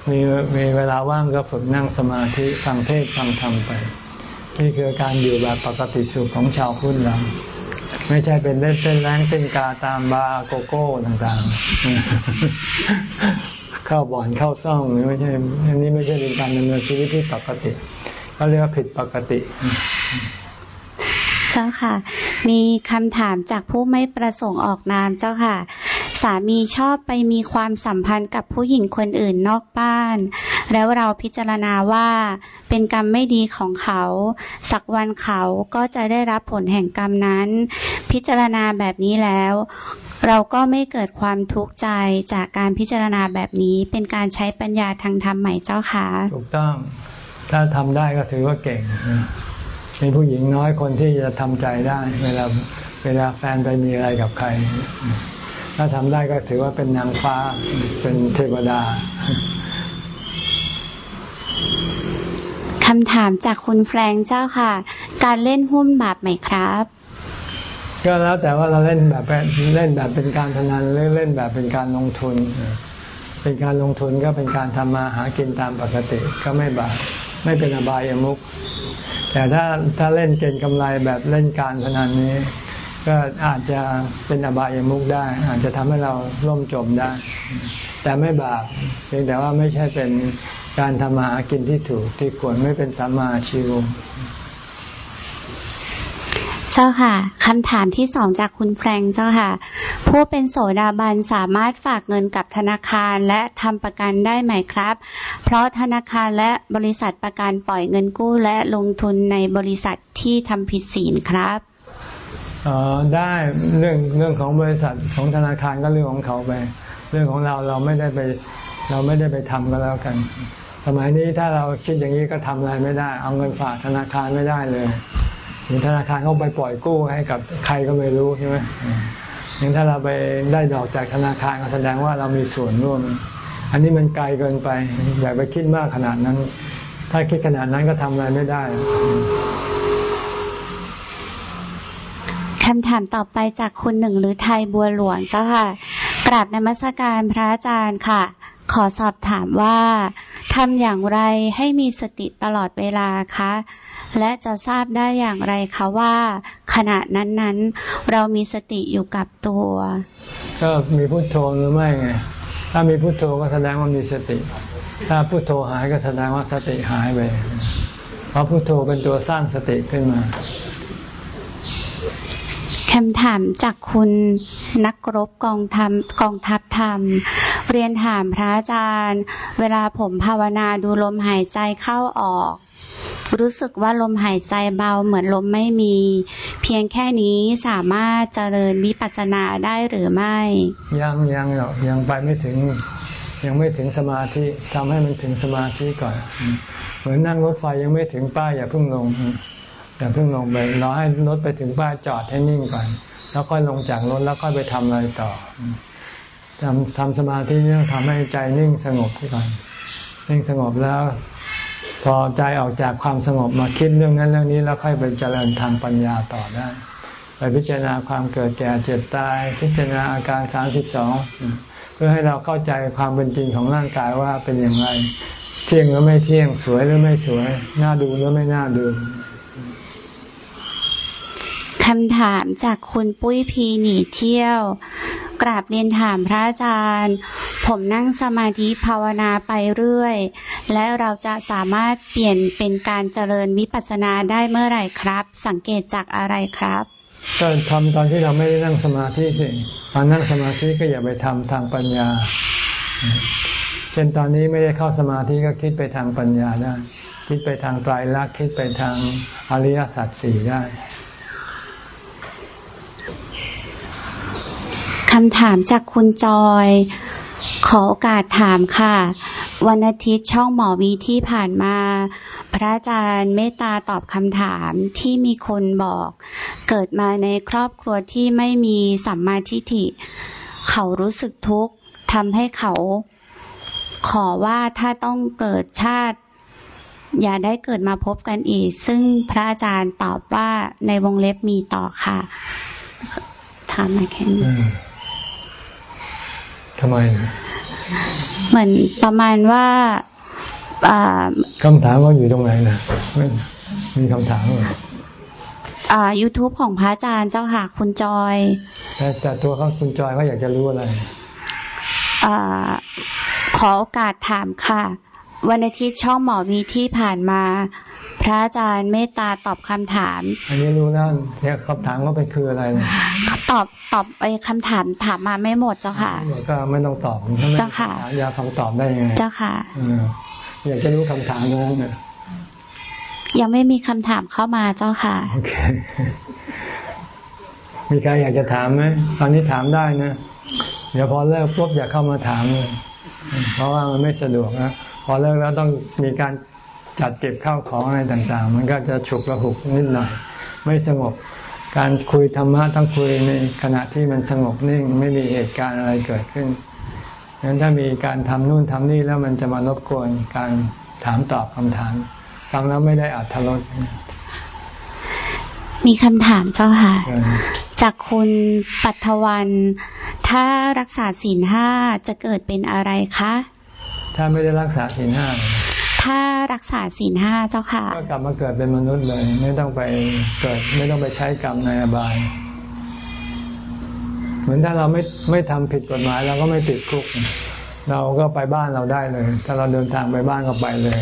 มีมีเวลาว่างก็ฝึกนั่งสมาธิฟังเทศฟังธรรมไป นี่คือการอยู่แบบปกติสุขของชาวพุทธเราไม่ใช่เป็นเล่นเต้นแรงเต้นกาตามบาโกโก้ต่างๆ เข้าบ่อนเข้าซ่องไม่ใช่อันนี้ไม่ใช่เป็นการดำเนินชีวิตที่ปกติเขาเรียกว่าผิดปกติ
เจ้าค่ะ มีคำถามจากผู้ไม่ประสงค์ออกนามเจ้าค่ะ สามีชอบไปมีความสัมพันธ์กับผู้หญิงคนอื่นนอกบ้าน แล้วเราพิจารณาว่าเป็นกรรมไม่ดีของเขา สักวันเขาก็จะได้รับผลแห่งกรรมนั้น พิจารณาแบบนี้แล้ว เราก็ไม่เกิดความทุกข์ใจจากการพิจารณาแบบนี้เป็นการใช้ปัญญาทางธรรมใหม่เจ้าค่ะ
ถูกต้อง ถ้าทำได้ก็ถือว่าเก่ง มีผู้หญิงน้อยคนที่จะทำใจได้ เวลาเวลาแฟนไปมีอะไรกับใคร ถ้าทำได้ก็ถือว่าเป็นนางฟ้าเป็นเทวดา
คำถามจากคุณแฟรงเจ้าค่ะ การเล่นหุ้นบาปไหมครับ
ก็แล้วแต่ว่าเราเล่นแบบเล่นแบบเป็นการพนันหรือเล่นแบบเป็นการลงทุน เป็นการลงทุนก็เป็นการทำมาหากินตามปกติก็ไม่บาป ไม่เป็นอบายามุกแต่ถ้าถ้าเล่นเก่งกำไรแบบเล่นการพนันนี้ ก็อาจจะเป็นอบายามุกได้ อาจจะทำให้เราล่มจมได้ แต่ไม่บาปเพียงแต่ว่าไม่ใช่เป็นการทำมาหากินที่ถูกที่ควรไม่เป็นสัมมาชีว
เจ้าค่ะคำถามที่สองจากคุณแฟรงเจ้าค่ะ ผู้เป็นโสดาบันสามารถฝากเงินกับธนาคารและทำประกันได้ไหมครับ เพราะธนาคารและบริษัทประกันปล่อยเงินกู้และลงทุนในบริษัทที่ทำผิดศีลครับ
ออได้เรื่องเรื่องของบริษัทของธนาคารก็เรื่องของเขาไป เรื่องของเราเราไม่ได้ไปเราไม่ได้ไปทำก็แล้วกัน สมัยนี้ถ้าเราคิดอย่างนี้ก็ทำอะไรไม่ได้ เอาเงินฝากธนาคารไม่ได้เลย ธนาคารเขาไปปล่อยกู้ให้กับใครก็ไม่รู้ใช่ไหมอย่างถ้าเราไปได้ดอกจากธนาคารก็แสดงว่าเรามีส่วนร่วม อันนี้มันไกลเกินไป อย่าไปคิดมากขนาดนั้น ถ้าคิดขนาดนั้นก็ทำอะไรไม่ได้
คำถามต่อไปจากคุณหนึ่งหรือไทยบัวหลวงเจ้าค่ะ กราบนมัสการพระอาจารย์ค่ะ ขอสอบถามว่าทำอย่างไรให้มีสติตลอดเวลาคะ และจะทราบได้อย่างไรคะว่า ขณะนั้นๆ เรามีสติอยู่กับตัว
ก็มีพุโทโธหรือไม่ไง ถ้ามีพุโทโธก็แสดงว่ามีสติ ถ้าพุโทโธหายก็แสดงว่าสติหายไปเพราะพุโทโธเป็นตัวสร้างสติขึ้นมา
คำถามจากคุณนักรบกองทัพกองทัพธรรม เรียนถามพระอาจารย์ เวลาผมภาวนาดูลมหายใจเข้าออก รู้สึกว่าลมหายใจเบาเหมือนลมไม่มี เพียงแค่นี้สามารถเจริญวิปัสสนาได้หรือไม่
ยังยังหรอกยังไปไม่ถึงยังไม่ถึงสมาธิทำให้มันถึงสมาธิก่อน เหมือนนั่งรถไฟยังไม่ถึงป้ายอย่าเพิ่งลงอย่าเพิ่งลงไปรอให้รถไปถึงป้ายจอดให้นิ่งก่อน แล้วค่อยลงจากรถแล้วค่อยไปทำอะไรต่อทำทำสมาธินี่ต้องทำให้ใจนิ่งสงบก่อนนิ่งสงบแล้ว พอใจออกจากความสงบมาคิดเรื่องนั้นเรื่องนี้แล้วค่อยไปเจริญทางปัญญาต่อได้ ไปพิจารณาความเกิดแก่เจ็บตาย พิจารณาอาการสามสิบสองเพื่อให้เราเข้าใจความเป็นจริงของร่างกายว่าเป็นอย่างไร เที่ยงหรือไม่เที่ยงสวยหรือไม่สวย น่าดูหรือไม่น่าดู
คำถามจากคุณปุ้ยพีหนีเที่ยว กราบเรียนถามพระอาจารย์ ผมนั่งสมาธิภาวนาไปเรื่อย และเราจะสามารถเปลี่ยนเป็นการเจริญวิปัสสนาได้เมื่อไหร่ครับ สังเกตจากอะไรครับ
ก็ทำตอนที่เราไม่ได้นั่งสมาธิสิตอนนั่งสมาธิก็อย่าไปทำทางปัญญา เช่นตอนนี้ไม่ได้เข้าสมาธิก็คิดไปทางปัญญาได้ คิดไปทางไตรลักษณ์คิดไปทางอริยสัจสี่ได้
คำถามจากคุณจอย ขอโอกาสถามค่ะ วันอาทิตย์ช่องหมอวีที่ผ่านมา พระอาจารย์เมตตาตอบคำถามที่มีคนบอก เกิดมาในครอบครัวที่ไม่มีสัมมาทิฏฐิ เขารู้สึกทุกข์ทำให้เขา ขอว่าถ้าต้องเกิดชาติ อย่าได้เกิดมาพบกันอีก ซึ่งพระอาจารย์ตอบว่าในวงเล็บมีต่อค่ะถามมาแค่นี้
ทำไม
เหมือนประมาณว่าอ่า
คำถามว่าอยู่ตรงไหนนะไม่มีคำถามเหรอ
อ่า YouTube ของพระอาจารย์เจ้าค่ะคุณจอย
แต่แต่ตัวเขาคุณจอยเขาอยากจะรู้อะไร
อ่าขอโอกาสถามค่ะ วันอาทิตย์ช่องหมอวีที่ผ่านมา พระอาจารย์เมตตาตอบคำถาม
อันนี้รู้แล้วเนี่ยคำถามว่าเป็นคืออะไรเนี่ย
ตอบตอบไอ้คำถามถามมาไม่หมดเจ้าค่ะ
ก็ไม่ต้องตอบถ้าไม่
เจ้าค่ะ
อยากคำตอบได้ยังไง
เจ้าค่ะ
เอออยากจะรู้คำถามนั้นน่ะ
ยังไม่มีคำถามเข้ามาเจ้าค่ะ
โอเคมีใครอยากจะถามไหมตอนนี้ถามได้นะเดี๋ยวพอเลิกปุ๊บอย่าเข้ามาถามเลยเพราะว่ามันไม่สะดวกนะพอเลิกแล้วต้องมีการ จัดเก็บข้าวของอะไรต่างๆ มันก็จะฉุกระหุกนิดหน่อยไม่สงบการคุยธรรมะต้องคุยในขณะที่มันสงบนิ่งไม่มีเหตุการณ์อะไรเกิดขึ้นงั้นถ้ามีการทำนู่นทำนี่แล้วมันจะมารบกวนการถามตอบคำถามฟังแล้วไม่ได้อัธรส
มีคำถามเจ้าค่ะ
เออ
จากคุณปัทวัน ถ้ารักษาศีลห้าจะเกิดเป็นอะไรคะ
ถ้าไม่ได้รักษาศีลห้า
ถ้ารักษาศีลห้าเจ้าค่ะ
ก็กลับมาเกิดเป็นมนุษย์เลย ไม่ต้องไปเกิด ไม่ต้องไปใช้กรรมในอบาย เหมือนถ้าเราไม่ไม่ทำผิดกฎหมายเราก็ไม่ติดคุก เราก็ไปบ้านเราได้เลย ถ้าเราเดินทางไปบ้านก็ไปเลย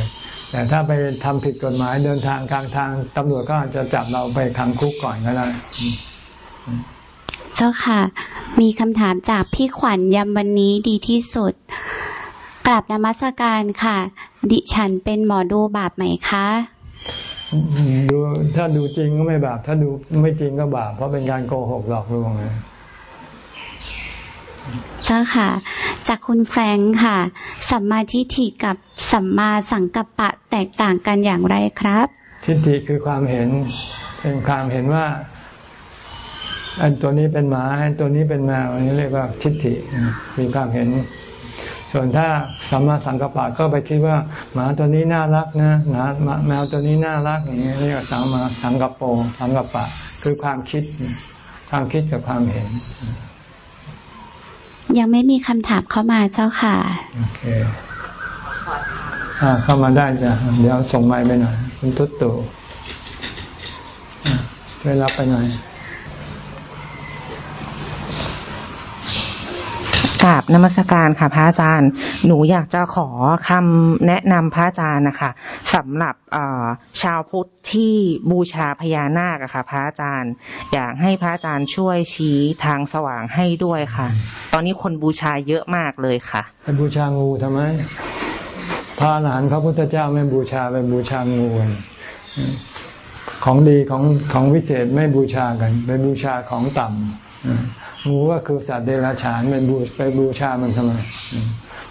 แต่ถ้าไปทำผิดกฎหมายเดินทางกลางทางตำรวจก็อาจจะจับเราไปขังคุกก่อนก็ได้
เจ้าค่ะ มีคำถามจากพี่ขวัญยำวันนี้ดีที่สุดกราบนมัสการค่ะดิฉันเป็นหมอดูบาปไหมคะ
ดูถ้าดูจริงก็ไม่บาป ถ้าดูไม่จริงก็บาป เพราะเป็นการโกหกหลอกลวงนะ
เจ้าค่ะ จากคุณแฟรงค์ค่ะ สัมมาทิฏฐิกับสัมมาสังกัปปะแตกต่างกันอย่างไรครับ
ทิฏฐิคือความเห็น เป็นความเห็นว่า อันตัวนี้เป็นหมา อันตัวนี้เป็นแมวอันนี้เรียกว่าทิฏฐิ มีความเห็น ส่วนถ้าสัมมาสังกัปปะก็ไปคิดว่าหมาตัวนี้น่ารักนะหมาหมาแมวตัวนี้น่ารักอย่างนี้เรียกว่าสัมมาสังกัปโปสังกัปปะ คือความคิด ความคิดกับความเห็น
ยังไม่มีคำถามเข้ามาเจ้าค่ะ
โอเคอ่าเข้ามาได้จ้ะเดี๋ยวส่งไม้ไปหน่อยคุณตุ๊ดตู่อะช่วยรับไปหน่อย
ราบนมัสการค่ะ พระอาจารย์ หนูอยากจะขอคำแนะนำพระอาจารย์นะคะสำหรับชาวพุทธที่บูชาพญานาคอะค่ะ พระอาจารย์ อยากให้พระอาจารย์ช่วยชี้ทางสว่างให้ด้วยค่ะ ตอนนี้คนบูชาเยอะมากเลยค่ะ
ไปบูชางูทำไมพระอรหันต์พระพุทธเจ้าไม่บูชาไปบูชางูของดีของของวิเศษไม่บูชากันไปบูชาของต่ำ งูก็คือสัตว์เดรัจฉานไปบูไปบูชามันทำไม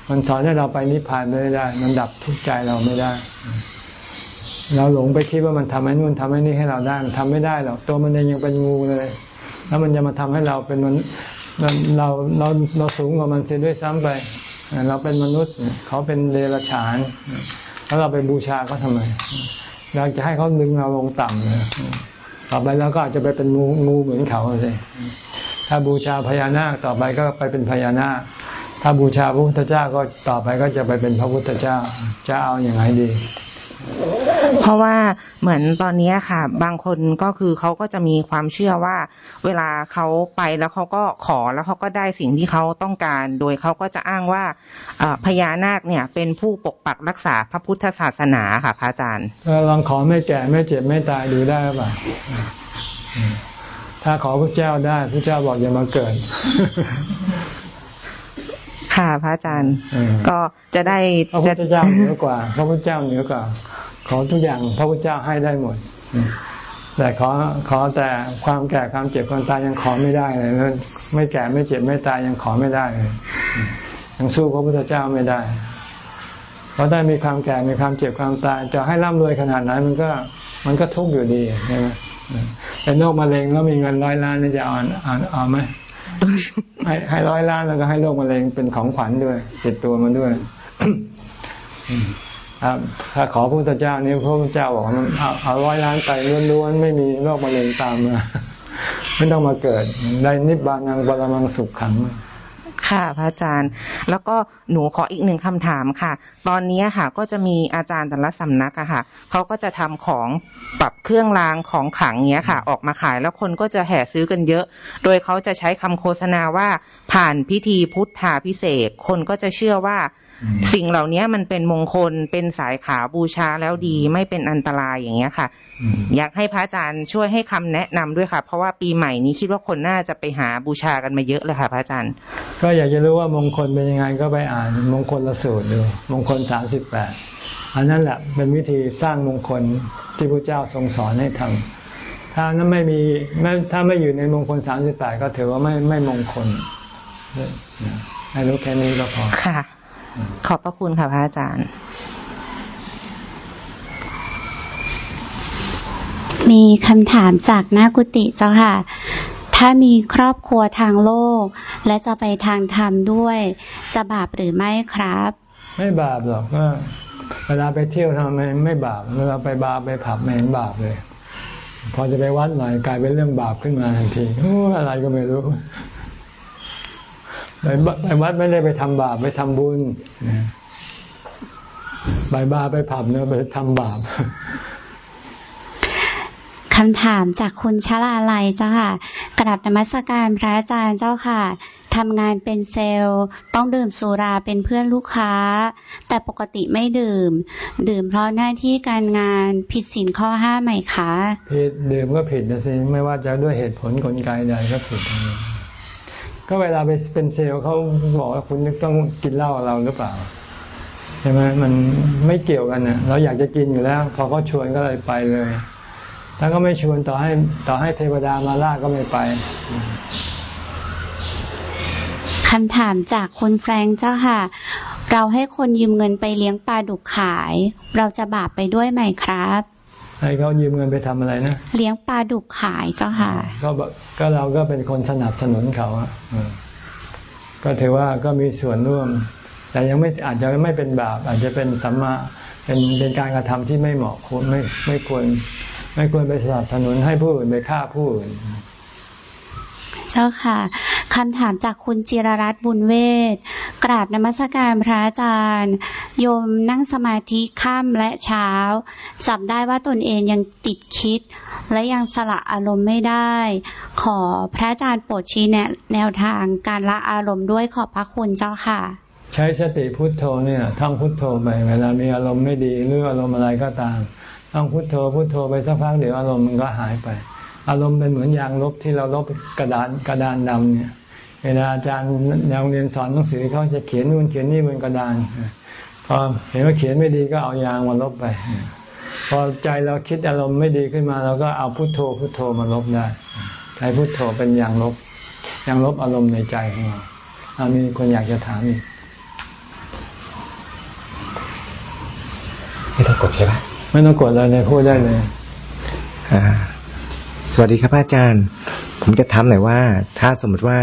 มันสอนให้เราไปนิพพานไม่ได้ มันดับทุกข์ใจเราไม่ได้ เราหลงไปคิดว่ามันทำให้นู่นทำให้นี่ให้เราได้ มันทำไม่ได้หรอก ตัวมันเองยังเป็นงูเลย แล้วมันจะมาทำให้เราเป็นมันเราเราเราสูงกว่ามันเสียด้วยซ้ำไป เราเป็นมนุษย์ เขาเป็นเดรัจฉาน แล้วเราไปบูชาเขาทำไมเราจะให้เขาดึงเราลงต่ำเลยต่อไปเราก็อาจจะไปเป็นงูงูเหมือนเขาเลย ถ้าบูชาพญานาคต่อไปก็ไปเป็นพญานาค ถ้าบูชาพระพุทธเจ้าก็ต่อไปก็จะไปเป็นพระพุทธเจ้า จะเอาอย่างไรดี
เพราะว่าเหมือนตอนนี้ค่ะ บางคนก็คือเขาก็จะมีความเชื่อว่า เวลาเขาไปแล้วเขาก็ขอแล้วเขาก็ได้สิ่งที่เขาต้องการ โดยเขาก็จะอ้างว่าเอ่อพญานาคเนี่ย เป็นผู้ปกปักรักษาพระพุทธศาสนาค่ะพระอาจารย์
ก็ลองขอไม่แก่ไม่เจ็บไม่ตายดูได้หรือเปล่า ถ้าขอพระเจ้าได้พระเจ้าบอกอย่ามาเกิด
ค่ะพระอาจารย์
อืม
ก็จะได้
พระพุ
จะ
ทธเจ้าเหนือกว่า พระพุทธเจ้าเหนือกว่า ขอทุกอย่างพระพุทธเจ้าให้ได้หมดอืมแต่ขอขอแต่ความแก่ความเจ็บความตายยังขอไม่ได้เลยแล้วไม่แก่ไม่เจ็บไม่ตายยังขอไม่ได้เลยอืมยังสู้พระพุทธเจ้าไม่ได้เพราะได้มีความแก่มีความเจ็บความตาย จะให้ร่ำรวยขนาดนั้น มันก็ มันก็ทุกข์อยู่ดีใช่ไหมอืม เป็นโรคมะเร็งแล้วมีเงินร้อยล้านนี่จะเอาเอาเอาไหมให้ให้ร้อยล้านแล้วก็ให้โรคมะเร็งเป็นของขวัญด้วยติดตัวมาด้วยถ้าขอพระพุทธเจ้านี่พระพุทธเจ้าบอกว่าเอาเอาร้อยล้านไปล้วนๆไม่มีโรคมะเร็งตามมาไม่ต้องมาเกิดได้นิพพานังบรมังสุขขัง
ค่ะพระอาจารย์ แล้วก็หนูขออีกหนึ่งคำถามค่ะ ตอนนี้ค่ะ ก็จะมีอาจารย์แต่ละสำนักอะค่ะเขาก็จะทำของปรับเครื่องรางของขังเนี้ยค่ะ ออกมาขายแล้วคนก็จะแห่ซื้อกันเยอะ โดยเขาจะใช้คำโฆษณาว่าผ่านพิธีพุทธาพิเศษคนก็จะเชื่อว่า สิ่งเหล่านี้มันเป็นมงคลเป็นสายขาบูชาแล้วดี ไม่เป็นอันตรายอย่างเงี้ยค่ะ อยากให้พระอาจารย์ช่วยให้คำแนะนำด้วยค่ะ เพราะว่าปีใหม่นี้คิดว่าคนน่าจะไปหาบูชากันมาเยอะเลยค่ะพระอาจารย์
ก็อยากจะรู้ว่ามงคลเป็นยังไงก็ไปอ่านมงคลละสูตรดูมงคลสามสิบแปดอันนั้นแหละเป็นวิธีสร้างมงคลที่พระเจ้าทรงสอนให้ทำถ้านั้นไม่มีถ้าไม่อยู่ในมงคลสามสิบแปดก็ถือว่าไม่ไม่มงคลให้รู้แค่นี้ก็พอ
ค่ะ ขอบพระคุณค่ะพระอาจารย์
มีคำถามจากหน้ากุฏิเจ้าค่ะ ถ้ามีครอบครัวทางโลก และจะไปทางธรรมด้วย จะบาปหรือไม่ครับ
ไม่บาปหรอกก็เวลาไปเที่ยวทำไมไม่บาปเวลาไปบาร์ไปผับไม่เห็นบาปเลย พอจะไปวัดหน่อยกลายเป็นเรื่องบาปขึ้นมาทันทีอะไรก็ไม่รู้ ไปไปวัดไม่ได้ไปทำบาปไปทำบุญไปบาไปผับเนื้อไปทำบาป
คำถามจากคุณชลาลัยเจ้าค่ะ กราบนมัสการพระอาจารย์เจ้าค่ะทำงานเป็นเซลล์ ต้องดื่มสุราเป็นเพื่อนลูกค้า แต่ปกติไม่ดื่ม ดื่มเพราะหน้าที่การงานผิดศีลข้อห้าไหมคะ
ผิดดื่มก็ผิดนะสิไม่ว่าจะด้วยเหตุผลกลไกใดก็ผิดทั้งนั้น ก็เวลาไปเป็นเซลล์เขาบอกว่าคุณต้องกินเหล้าเราหรือเปล่าใช่ไหมมันไม่เกี่ยวกันนะเราอยากจะกินอยู่แล้ว พอเขาชวนก็เลยไปเลย ถ้าก็ไม่ชวนต่อให้ต่อให้เทวดามาล่าก็ไม่ไป
คำถามจากคุณแฟรงเจ้าค่ะ เราให้คนยืมเงินไปเลี้ยงปลาดุกขาย เราจะบาปไปด้วยไหมครับ
ให้เขายืมเงินไปทำอะไรนะ
เลี้ยงปลาดุกขายเจ้าค่ะ
ก็ก็เราก็เป็นคนสนับสนุนเขาอะก็ถือว่าก็มีส่วนร่วม แต่ยังไม่อาจจะไม่เป็นบาป อาจจะเป็นสัมมาเป็นเป็นการกระทำที่ไม่เหมาะควรไม่ไม่ควร ไม่ควรไปสนับสนุนให้ผู้อื่นไปฆ่าผู้อื่น
เจ้าค่ะคำถามจากคุณจิรรัตน์บุญเวศกราบนมัสการพระอาจารย์ โยมนั่งสมาธิค่ำและเช้าจับได้ว่าตนเองยังติดคิด และยังสละอารมณ์ไม่ได้ ขอพระอาจารย์โปรดชี้แนะแนวทางการละอารมณ์ด้วยขอบพระคุณเจ้าค่ะ
ใช้สติพุทโธเนี่ยท่องพุทโธไปเวลามีอารมณ์ไม่ดีหรืออารมณ์อะไรก็ตามต้องพุทโธพุทโธไปสักพักเดี๋ยวอารมณ์มันก็หายไป อารมณ์เป็นเหมือนยางลบที่เราลบกระดานกระดานดำเนี่ย เวลาอาจารย์ในโรงเรียนสอนหนังสือเขาจะเขียนนู่นเขียนนี่บนกระดานพอเห็นว่าเขียนไม่ดีก็เอายางมาลบไป พอใจเราคิดอารมณ์ไม่ดีขึ้นมาเราก็เอาพุโทโธพุโทโธมาลบได้ใช้พุโทโธเป็นยางลบยางลบอารมณ์ในใจของเราอามีคนอยากจะถามอีก
ไม่ต้องกดใช่ไหม
ไม่ต้องกดเลยพูดได้เลย
อ่า สวัสดีครับอาจารย์ ผมจะถามหน่อยว่า ถ้าสมมติว่า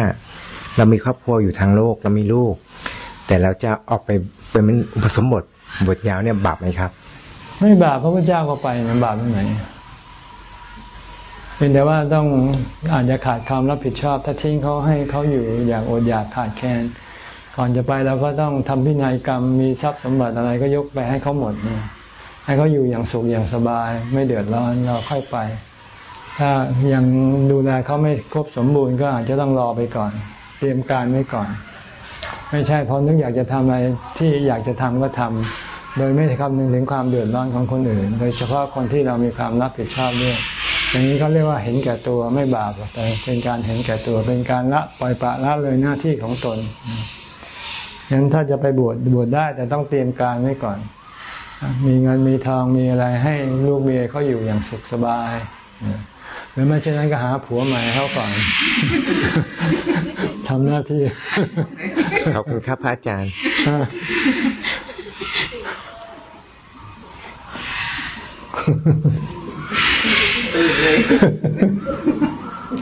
เรามีครอบครัวอยู่ทางโลกเรามีลูก แต่เราจะออกไปเป็นอุปสมบทบทยาวเนี่ยบาปไหมครับ
ไม่บาปพระพุทธเจ้าก็ไปมันบาปตรงไหนเป็นแต่ว่าต้องอาจจะขาดความรับผิดชอบ ถ้าทิ้งเขาให้เขาอยู่อย่างอดอยากขาดแคลนก่อนจะไปเราก็ต้องทำพินัยกรรมมีทรัพย์สมบัติอะไรก็ยกไปให้เขาหมดเนี่ยให้เขาอยู่อย่างสุขอย่างสบาย ไม่เดือดร้อนเราค่อยไป ถ้ายังดูแลเขาไม่ครบสมบูรณ์ก็อาจจะต้องรอไปก่อน เตรียมการไว้ก่อน ไม่ใช่พอนึกอยากจะทำอะไรที่อยากจะทำก็ทำโดยไม่คำนึงถึงความเดือดร้อนของคนอื่น โดยเฉพาะคนที่เรามีความรับผิดชอบด้วยอย่างนี้เขาเรียกว่าเห็นแก่ตัวไม่บาปแต่เป็นการเห็นแก่ตัวเป็นการละปล่อยปละละเลยหน้าที่ของตนงั้นถ้าจะไปบวชบวชได้แต่ต้องเตรียมการไว้ก่อน มีเงินมีทองมีอะไรให้ลูกเมียเขาอยู่อย่างสุขสบาย หรือไม่เช่นนั้นก็หาผัวใหม่เขาก่อนทำหน้าที่
ขอบคุณครับพระอาจารย์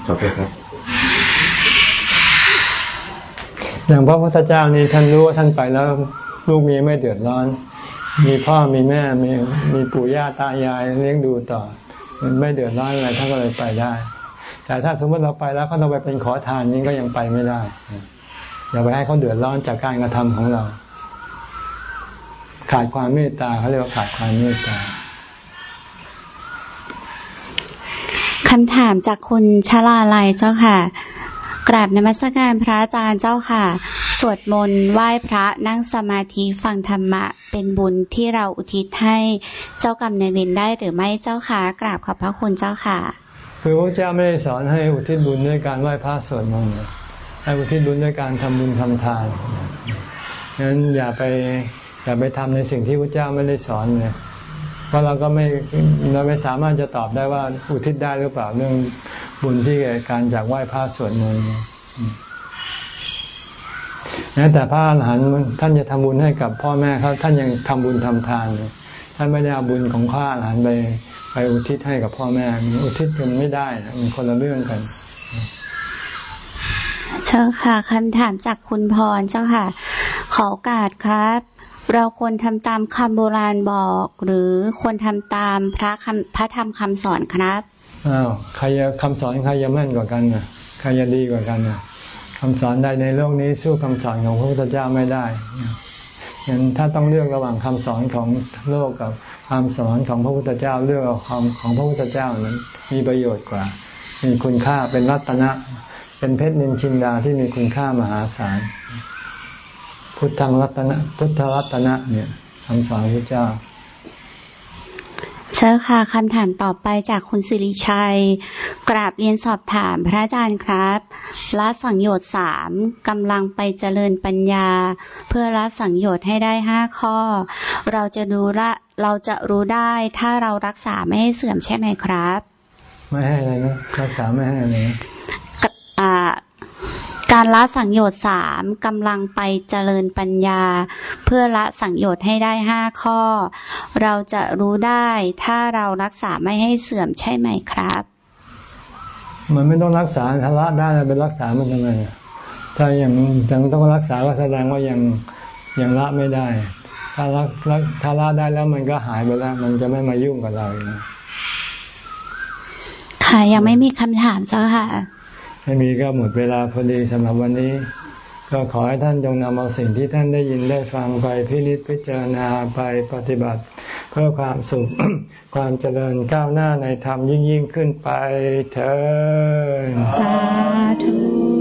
ขอบคุณครับ
อย่างพระพุทธเจ้านี่ท่านรู้ว่าท่านไปแล้ว ลูกเมียไม่เดือดร้อน มีพ่อมีแม่มีมีปู่ย่าตายายเลี้ยงดูต่อ มันไม่เดือดร้อนอะไรท่านก็เลยไปได้ แต่ถ้าสมมติเราไปแล้วเขาต้องไปเป็นขอทานนี่ก็ยังไปไม่ได้อย่าไปให้เขาเดือดร้อนจากการกระทำของเรา ขาดความเมตตาเขาเรียกว่าขาดความเมตตา
คำถามจากคุณชลาลัยเจ้าค่ะ กราบนมัสการพระอาจารย์เจ้าค่ะ สวดมนต์ไหว้พระนั่งสมาธิฟังธรรมะ เป็นบุญที่เราอุทิศให้เจ้ากรรมในเวรได้หรือไม่เจ้าค่ะ กราบขอบพระคุณเจ้าค่ะ
คือพระเจ้าไม่ได้สอนให้อุทิศบุญด้วยการไหว้พระสวดมนต์ให้อุทิศบุญด้วยการทำบุญทำทานงั้นอย่าไปอย่าไปทำในสิ่งที่พระเจ้าไม่ได้สอนเลยเพราะเราก็ไม่เราไม่สามารถจะตอบได้ว่าอุทิศได้หรือเปล่าเรื่อง บุญที่การจากไหว้พระสวดมนต์นะแต่พระอรหันต์ท่านจะทำบุญให้กับพ่อแม่เขาท่านยังทำบุญทำทานท่านไม่ได้เอาบุญของพระอรหันต์ไปไปอุทิศให้กับพ่อแม่อุทิศกันไม่ได้มันคนละเรื่องกัน
เชิญค่ะคำถามจากคุณพรเจ้าค่ะ ขอโอกาสครับ เราควรทำตามคำโบราณบอก หรือควรทำตามพระคำพระธรรมคำสอนครับ
อ้าวใครจะคำสอนใครจะแม่นกว่ากันนะใครจะดีกว่ากันนะคำสอนใดในโลกนี้สู้คำสอนของพระพุทธเจ้าไม่ได้ยันถ้าต้องเลือกระหว่างคำสอนของโลกกับคำสอนของพระพุทธเจ้าเลือกเอาคำของพระพุทธเจ้านั้น มีประโยชน์กว่า มีคุณค่าเป็นรัตนะ เป็นเพชรนินชินดาที่มีคุณค่ามหาศาลพุทธังรัตนะ พุทธรัตนะเนี่ยคำสอนพระเจ้า
เชิญค่ะคำถามต่อไปจากคุณสิริชัย กราบเรียนสอบถามพระอาจารย์ครับละสังโยชน์สามกำลังไปเจริญปัญญา เพื่อละสังโยชน์ให้ได้ห้าข้อ เราจะดูละเราจะรู้ได้ถ้าเรารักษาไม่ให้เสื่อมใช่ไหมครับ
ไม่ให้เลยนะรักษาไม่ให้เลย
การละสังโยชน์สามกำลังไปเจริญปัญญา เพื่อละสังโยชน์ให้ได้ห้าข้อ เราจะรู้ได้ถ้าเรารักษาไม่ให้เสื่อมใช่ไหมครับ
มันไม่ต้องรักษาถ้าละได้เราไปรักษามันทำไมถ้ายังยังต้องรักษาก็แสดงว่ายังยังละไม่ได้ ถ้าละถ้าละได้แล้วมันก็หายไปแล้ว มันจะไม่มายุ่งกับเรา
ค่ะยังไม่มีคำถามเจ้าค่ะ
ไม่มีก็หมดเวลาพอดีสำหรับวันนี้ ก็ขอให้ท่านจงนำเอาสิ่งที่ท่านได้ยินได้ฟังไปพินิจพิจารณาไปปฏิบัติ เพื่อความสุขความเจริญก้าวหน้าในธรรมยิ่งยิ่งขึ้นไปเถิดสาธุ